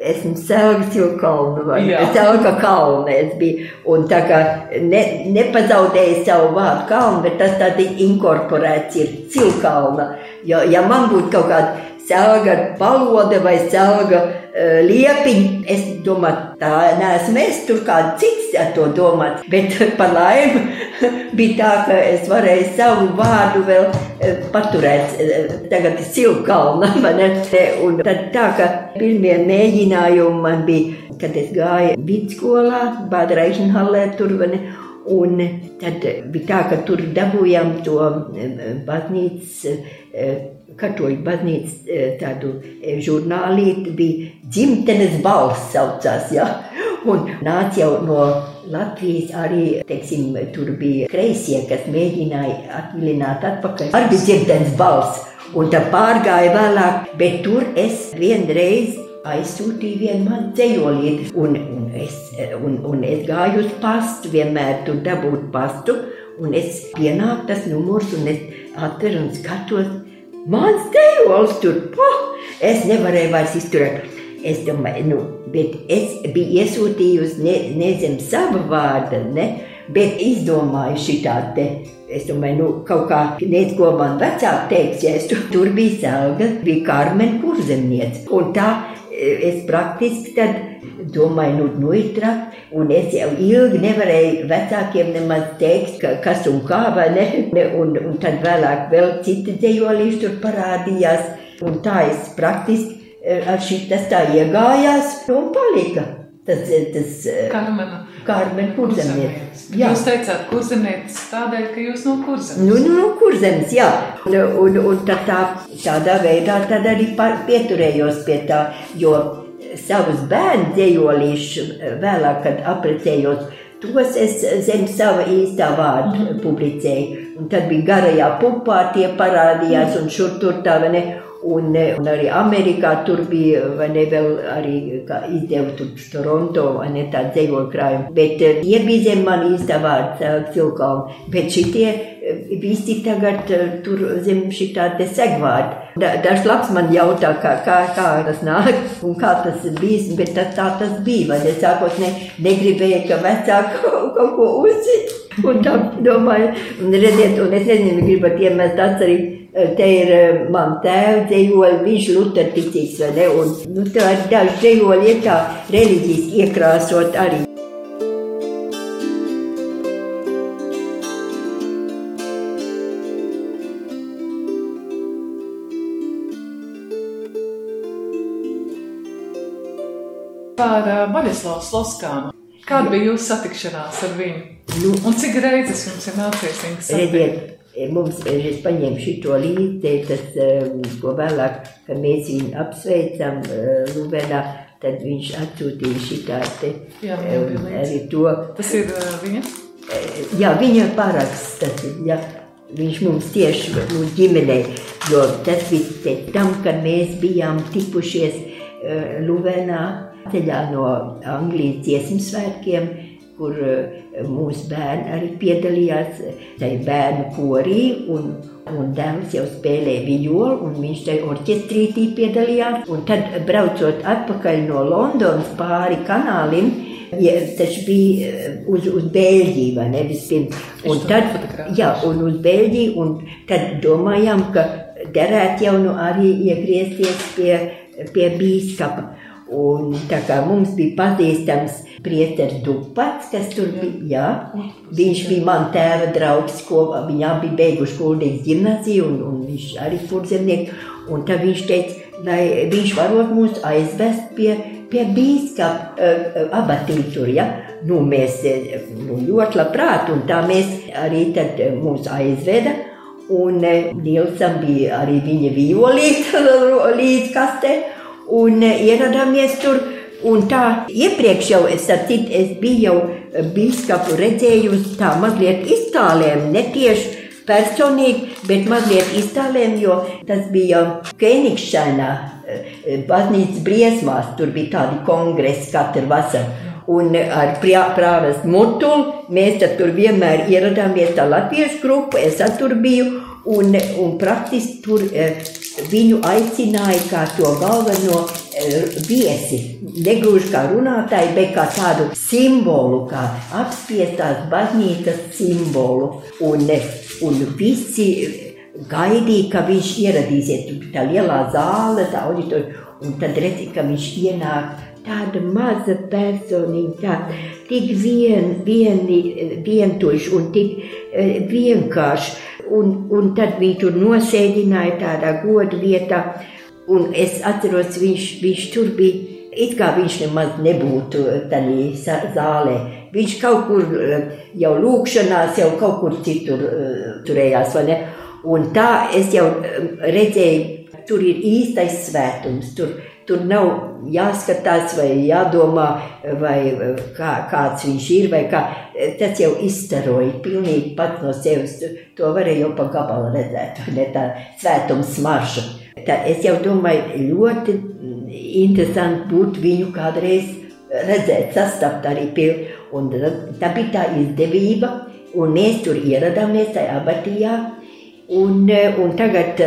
esmu Selga Cilkalna, vai Jā. Selga Kalna es biju, un tā kā ne, nepazaudēju savu vārdu kalnu, bet tas tādi inkorporēts ir Cilkalna, jo, ja man būtu kaut kāda Selga balode vai Selga uh, liepiņa, es domāju, tā neesmu es, tur kāds cits ar to domāt, bet par laimi bija tā, ka es varēju savu vārdu vēl eh, paturēt. eh, Tagad ir Silkalna, vai ne? Un tad tā, ka pirmie mēģinājumi man bija, kad es gāju vidusskolā, Bāda Reisenhallē tur, vai ne? Un tad bija tā, ka tur dabūjām to eh, baznīcas, katoļu baznīcas eh, tādu eh, žurnālīti, bija dzimtenes balss saucās, jā. Un nāca jau no Latvijas arī, teiksim, tur bija kreisie, kas mēģināja atvilināt atpakaļ. Arī bija dzimtenes balss. Un tā pārgāja vēlāk, bet tur es vienreiz aizsūtīju vienu manu dzējolīti. Un, un, es, un, un es gāju uz pastu, vienmēr tur dabūt pastu. Un es pienāku tas numurs, un es atveru un skatos. Mans dzējolis tur, poh! Es nevarēju vairs izturēt. Es domāju, nu, bet es biju iesūtījusi ne, ne zem sava vārda, ne, bet izdomāju šitā te. Es domāju, nu, kaut kā nezinu, ko man vecāki teiks, ja es tur, tur biju selga, bija Karmen kurzemniece. Un tā es praktiski tad domāju, nu, nu ir traki. Un es jau ilgi nevarēju vecākiem nemaz teikt, ka, kas un kā, vai ne. Un, un tad vēlāk vēl citi dzējolīši tur parādījās. Un tā es praktiski e, ar šī tas tā iegājās un palika. Tas, tas e, Karmena Karmen kurzemniece. kurzemnieks. Jūs teicāt kurzemnieks tādēļ, ka jūs no kurzemes. Nu, nu, nu, kur zemes, jā. Un, un, un tad tā, tādā veidā tad arī par- pieturējos pie tā, jo savus bērnu dzējolīšus vēlāk, kad aprecējos, tos es zem sava īstā vārda publicēju. Un tad bija garajā pupā, tie parādījās un šur tur tā, vai ne, Un, eh, un arī Amerikā tur bija, vai ne, vēl arī kā izdeva tur Toronto, vai ne, tā dzīvoja krājumi. Bet eh, tie bija zem man īstā vārda cilkām. Bet šitie eh, visi tagad eh, tur zem šitā te segvārda. Da, dažs labs man jautā, kā, kā, kā tas nāk un kā tas bijis, bet tas tā tas bija. Vai es sākotnē negribēju, ka vecāki kaut, ko uzzina. Un tā domāju, un redziet, un es nezinu, gribat iemest atcerīt te ir eh, man tēva dzējoļi, viņš luterticīgs, vai ne? Un, nu, tā ir daži dzējoļi ir tā reliģijas iekrāsot arī. Par uh, Maļaslavu Sloskānu. Kāda bija jūsu satikšanās ar viņu? Nu, Un cik reizes jums ir nācies viņu satikt? Redziet, mums, es paņēmu šito līdzi, tas, ko vēlāk, kad mēs viņu apsveicam Lubenā, tad viņš atsūtīja šitā te, Jā, līdzi. arī to, Tas ir viņa? Jā, viņa paraksts, tas ir, jā, viņš mums tieši mūsu ģimenei, jo tas bija tam, kad mēs bijām tikušies uh, Luvenā ceļā no Anglijas dziesmu svētkiem, kur uh, mūsu bērni arī piedalījās tajā bērnu korī, un, un dēls jau spēlēja violu, un viņš tajā orķestrītī piedalījās. Un tad, braucot atpakaļ no Londonas pāri kanālim, Ja, tas bija eh, uz, uz Bēļģiju, vai ne? Vispirms. Un tad, jā, un uz Bēļģiju, un tad domājām, ka derētu jau nu arī iegriezties pie, pie bīskapa. Un tā kā mums bija pazīstams priesteris Dupats, kas tur bija, jā, viņš bija man tēva draugs, ko viņi abi beiguši kuldīgas gimnaziju, un, un viņš arī kurzemnieks. Un tad viņš teica, lai viņš varot mūs aizvest pie, pie bīskapa uh, abatī tur, ja. Nu, mēs eh, nu, ļoti labprāt, un tā mēs arī tad mūs aizveda. Un Nilsam bija arī viņa violīte līdz kastē, un eh, ieradāmies tur. Un tā iepriekš jau es, citu, es biju jau eh, biskupu redzējusi tā mazliet iztālēm, ne tieši personīgi, bet mazliet iztālēm, jo tas bija Kenigšēnā, baznīcas briesmās, tur bija tādi kongresi katru vasaru. Un ar prā- prāves mutulu mēs tur vienmēr ieradāmies tā latviešu grupu, es tur biju, un, un praktiski tur eh, viņu aicināja kā to galveno eh, viesi, negluži kā runātāju, bet kā tādu simbolu, kā apspiestās baznīcas simbolu. Un, eh, un visi gaidīja, ka viņš ieradīsies. Tur bija tā lielā zāle, tā auditorija, un tad redzēja, ka viņš ienāk. Tāda maza personiņa, tā, tik vien, vieni, vientuļš un tik vienkārši. Un, un tad viņi tur nosēdināja tādā godu vietā. Un es atceros, viņš, viņš tur bija. It kā viņš nemaz nebūtu tādā zālē. Viņš kaut kur eh, jau lūkšanās, jau kaut kur citur eh, turējās. vai ne? Un tā es jau eh, redzēju, tur ir īstais svētums. Tur, tur nav jāskatās vai jādomā, vai kā, kāds viņš ir. Kā. Tas jau izstaroja pilnīgi pats no sevis. To varēja jau pa gabalu redzēt, ne tā svētums marša. Tā, es jau domāju, ļoti interesanti būtu viņu kādreiz redzēt, sastapt arī pie. Un tā bija tā izdevība, un mēs tur ieradāmies tajā abatijā. Un, un tagad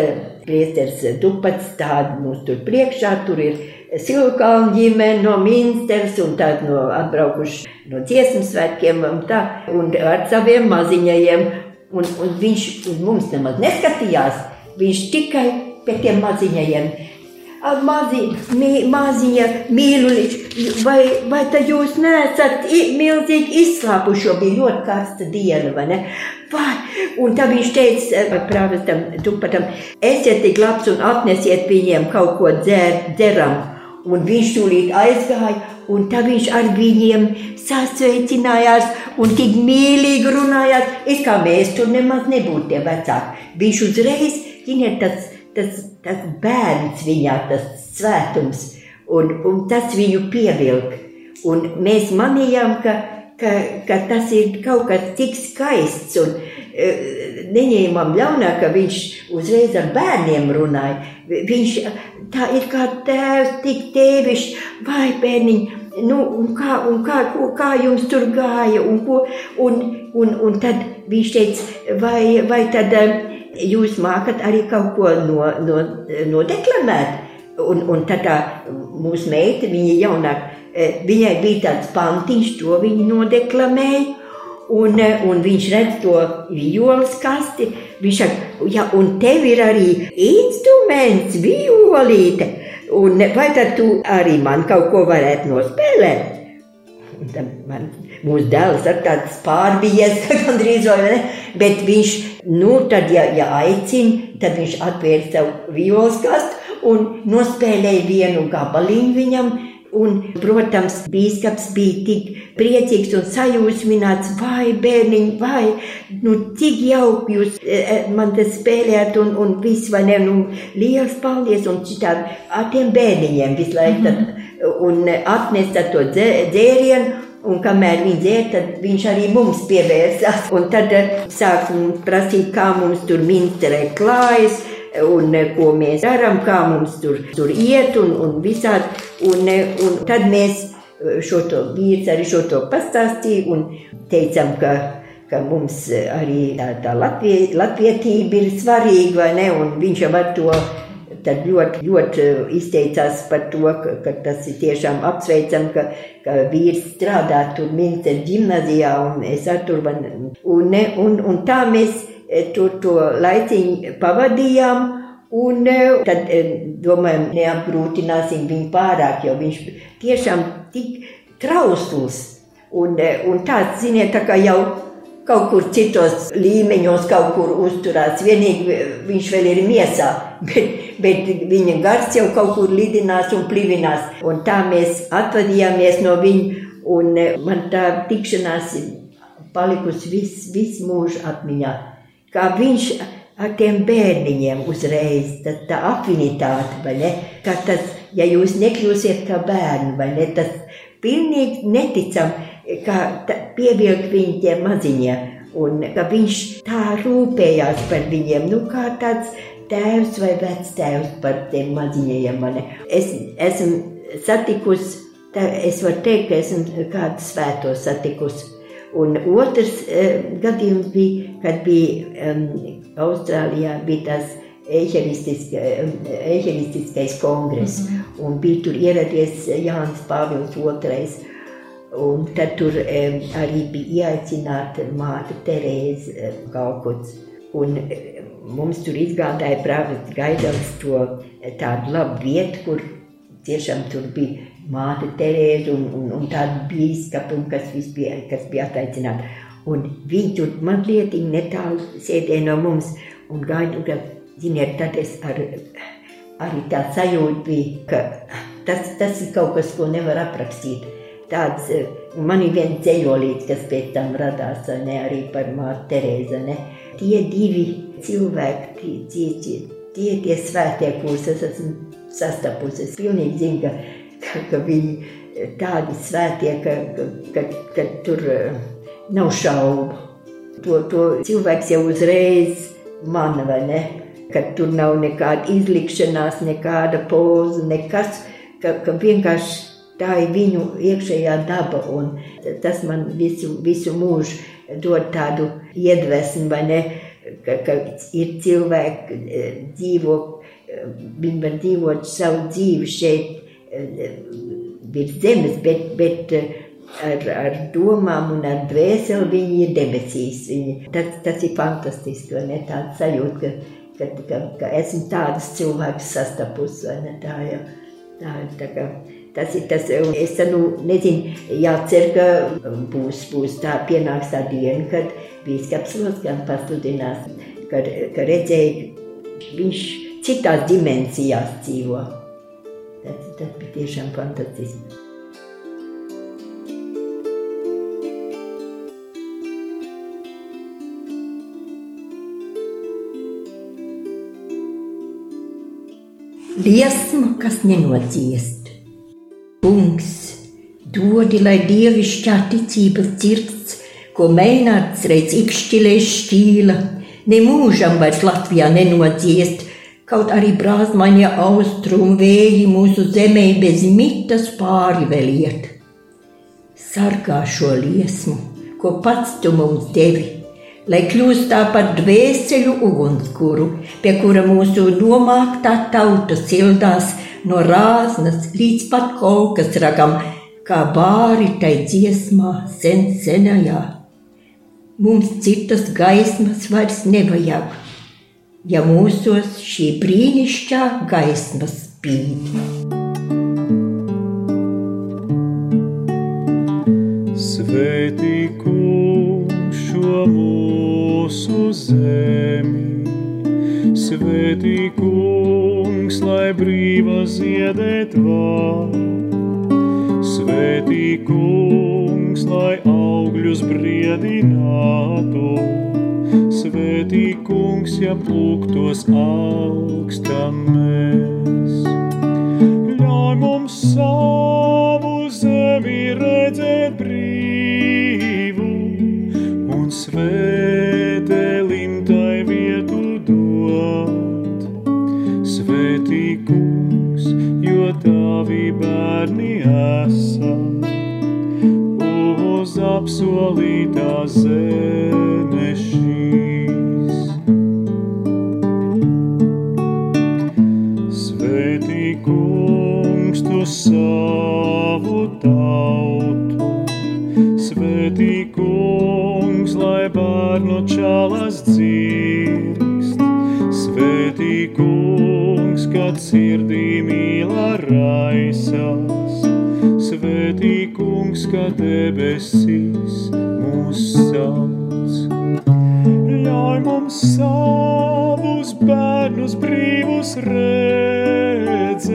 priesteris Dupats stāda mums tur priekšā, tur ir Silkalna ģimene no Minsteras un tād no atbraukuši no dziesmu svētkiem un tā, un ar saviem maziņajiem. Un, un viņš uz mums nemaz neskatījās, viņš tikai pie tiem maziņajiem. Mazi, mī, maziņa, mīluļi, vai, vai tad jūs neesat milzīgi izslāpuši, jo bija ļoti karsta diena, vai ne? Vai? Un tad viņš teica eh, prāvestam, tupatam, esiet tik labs un atnesiet viņiem kaut ko dzer, dzeram. Un viņš tūlīt aizgāja, un tad viņš ar viņiem sasveicinājās un tik mīlīgi runājās, it kā mēs tur nemaz nebūtu tie vecāki. Viņš uzreiz, ziniet, tas, tas, tas bērns viņā, tas svētums, un, un tas viņu pievilka. Un mēs manījām, ka, ka, ka tas ir kaut kas tik skaists, un e, neņēmām ļaunā, ka viņš uzreiz ar bērniem runāja. Vi- Viņš tā ir kā tēvs, tik tēvišķi, vai bērniņi, nu, un kā, un kā, ko, kā jums tur gāja, un, ko, un, un, un tad viņš teica, vai, vai tad eh, jūs mākat arī kaut ko no, no, nodeklamēt? Un, un tad mūsu meita, viņa jaunāk, viņai bija tāds pantiņš, to viņa nodeklamēja. Un, un viņš redz to violas kasti. Viņš saka, ja, un tev ir arī instruments, violīte. Un vai tad tu arī man kaut ko varētu nospēlēt? Man, mūsu dēls ir tāds pārbījies, gandrīz vai ne, bet viņš, nu, tad, ja, ja aicina, tad viņš atvēra savu violas kastu un nospēlēja vienu gabaliņu viņam, Un, protams, biskups bija tik priecīgs un sajūsmināts, vai bērniņi, vai nu, cik jauki jūs e, e man te spēlējat, un, un viss, vai ne, nu, liels paldies, un šitā ar tiem bērniņiem visu laiku, mm -hmm. Un atnesa to dzē, dzērienu, Un kamēr viņi dzēra, tad viņš arī mums pievērsās. Un tad e, sāk prasīt, kā mums tur ministrē klājas, un ko mēs darām, kā mums tur, tur iet un, un visādi. Un, un tad mēs šo to vīrs arī šo to pastāstīja un teicām, ka, ka mums arī tā, tā Latvie, latvietība ir svarīga, vai ne, un viņš jau ar to tad ļoti, ļoti izteicās par to, ka, ka tas ir tiešām apsveicam, ka, ka vīrs strādā tur ministra ģimnazijā un es ar tur, un, un, un, un tā mēs tur to laiciņu pavadījām. Un tad domājam, neapgrūtināsim viņu pārāk, jo viņš tiešām tik trausls un, un tāds, ziniet, tā kā jau kaut kur citos līmeņos, kaut kur uzturēts. Vienīgi viņš vēl ir miesā, bet, bet viņa gars jau kaut kur lidinās un plivinās. Un tā mēs atvadījāmies no viņa, un man tā tikšanās palikusi visu vis mūžu atmiņā kā viņš ar tiem bērniņiem uzreiz, tad tā afinitāte, vai ne? Kā tas, ja jūs nekļūsiet kā bērni, vai ne? Tas pilnīgi neticam, kā pievilkt viņi tie maziņie, un ka viņš tā rūpējās par viņiem, nu kā tāds tēvs vai vectēvs par tiem maziņiem? Es esmu satikusi, es varu teikt, ka esmu kādu svēto satikusi, Un otrs uh, gadījums bija, kad bija um, Austrālijā bija tas eiheristiskais kongress, mm -hmm. un bija tur ieradies Jānis Pāvils II. Un tad tur um, arī bija ieaicināta māte Terēze Kalkuts. Un mums tur izgādāja prāvis gaidāms to tādu labu vietu, kur tiešām tur bija māte Terēze un, un, un tādi bīskapi, kas, bija, kas bija attaicināti. Un viņi tur mazliet netālu sēdēja no mums un gaidu, ka, ziniet, tad es ar, arī tā sajūta bija, ka tas, tas ir kaut kas, ko nevar aprakstīt. Tāds, man ir viens ceļolīts, kas pēc tam radās, ne, arī par mātu Terēzi, ne. Tie divi cilvēki, tie, tie, tie, tie, tie svētie, kurus es esmu sastapusi, es pilnīgi zinu, ka ka, ka viņi tādi svētie, ka, ka, ka, ka tur eh, nav šaubu. To, to cilvēks jau uzreiz mana, vai ne? Ka tur nav nekāda izlikšanās, nekāda poza, nekas, ka, ka vienkārši tā ir viņu iekšējā daba, un tas man visu, visu mūžu dod tādu iedvesmu, vai ne, ka, ka ir cilvēki eh, dzīvo, eh, viņi dzīvot savu dzīvi šeit, virs zemes, bet, bet ar, ar domām un ar dvēseli viņi ir debesīs. Viņi, tas, tas ir fantastiski, vai ne? Tāds sajūta, ka, ka, ka, ka esmu tādus cilvēkus sastapusi, vai ne? Tā jau, tā, tā kā, tas ir tas, un es nu, nezinu, jācer, ka būs, būs tā, pienāks tā diena, kad bīskaps Losgan pasludinās, ka, ka redzēja, viņš citās dimensijās dzīvo. Tas, tas bija tiešām fantastisks. Liesma, kas nenociest. Kungs, dodi, lai dievišķā ticības cirts, ko mēnāts reiz ikšķilēs šķīla, nemūžam vairs Latvijā nenociest, Kaut arī brāzmainie austrumu vēji mūsu zemē bez mitas pāri vēl iet. Sargā šo liesmu, ko pats tu mums devi, lai kļūst tā par dvēseli ugunskura, pie kura mūsu nomāktā tauta sildās no rāznas līdz pat kolkas ragam, kā bāri tai dziesmā sen senajā. mums citas gaismas vairs nevajag, ja mūsos šī brīnišķā gaisma spīd. Svētī kungs šo mūsu zemi, svētī kungs, lai brīva ziedēt var. Svētī kungs, lai augļus briedinātu, Svētī kungs, ja plūktos augstam mēs. Ļauj mums savu zemi redzēt brīvu un svētēlim apsolītā zeme šīs. Svētī kungs, tu savu tautu, svētī kungs, lai bērnu čalas dzirkst, svētī kungs, kad sirdī mīla raisās, svētī kungs, kad debesīs mūs sauc. Ļauj mums savus bērnus brīvus redzēt,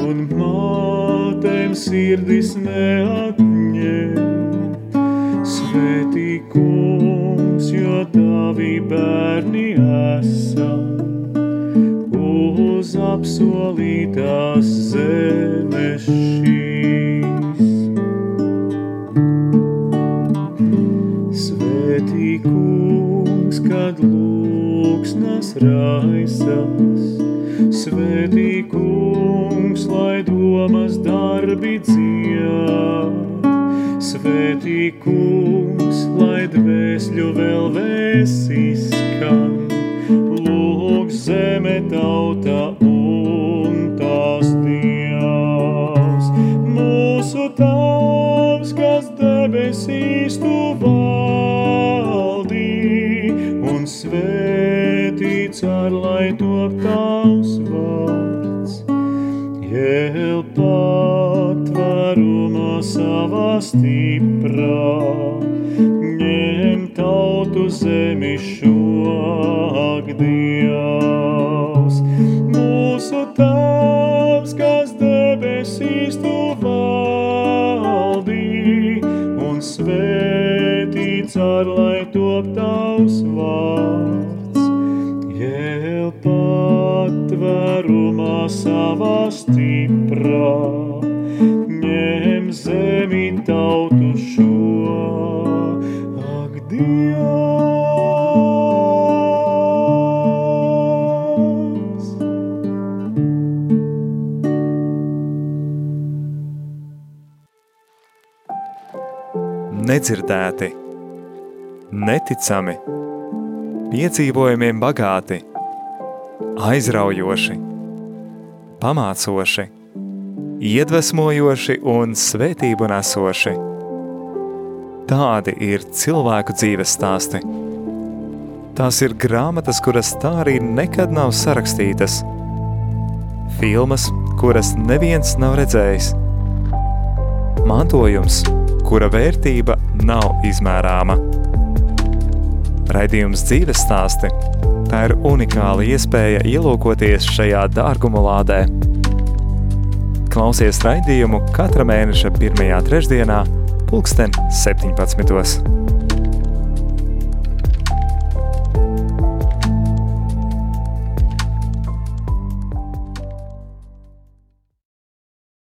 un mātēm sirdis neatņemt. Svētī kungs, jo tavi bērni esam, uz apsolītās zemes šīs. Lai top tavs vārds. Jēl patvarumā savā stiprā, ņem tautu zemi šog Dievs. Mūsu tavs, kas debesīs tu valdī, un svētīts ar lai top tavs vārds. Savā stiprā, ņem zemi tautu šo, ak Dievs! nedzirdēti, neticami, piedzīvojumiem bagāti, aizraujoši, pamācoši, iedvesmojoši un svētību nesoši. Tādi ir cilvēku dzīves stāsti. Tās ir grāmatas, kuras tā arī nekad nav sarakstītas, filmas, kuras neviens nav redzējis, mantojums, kura vērtība nav izmērāma. Raidījums dzīves stāsti – tā ir unikāla iespēja ielūkoties šajā dārguma lādē. Klausies raidījumu katra mēneša pirmajā trešdienā, pulksten 17.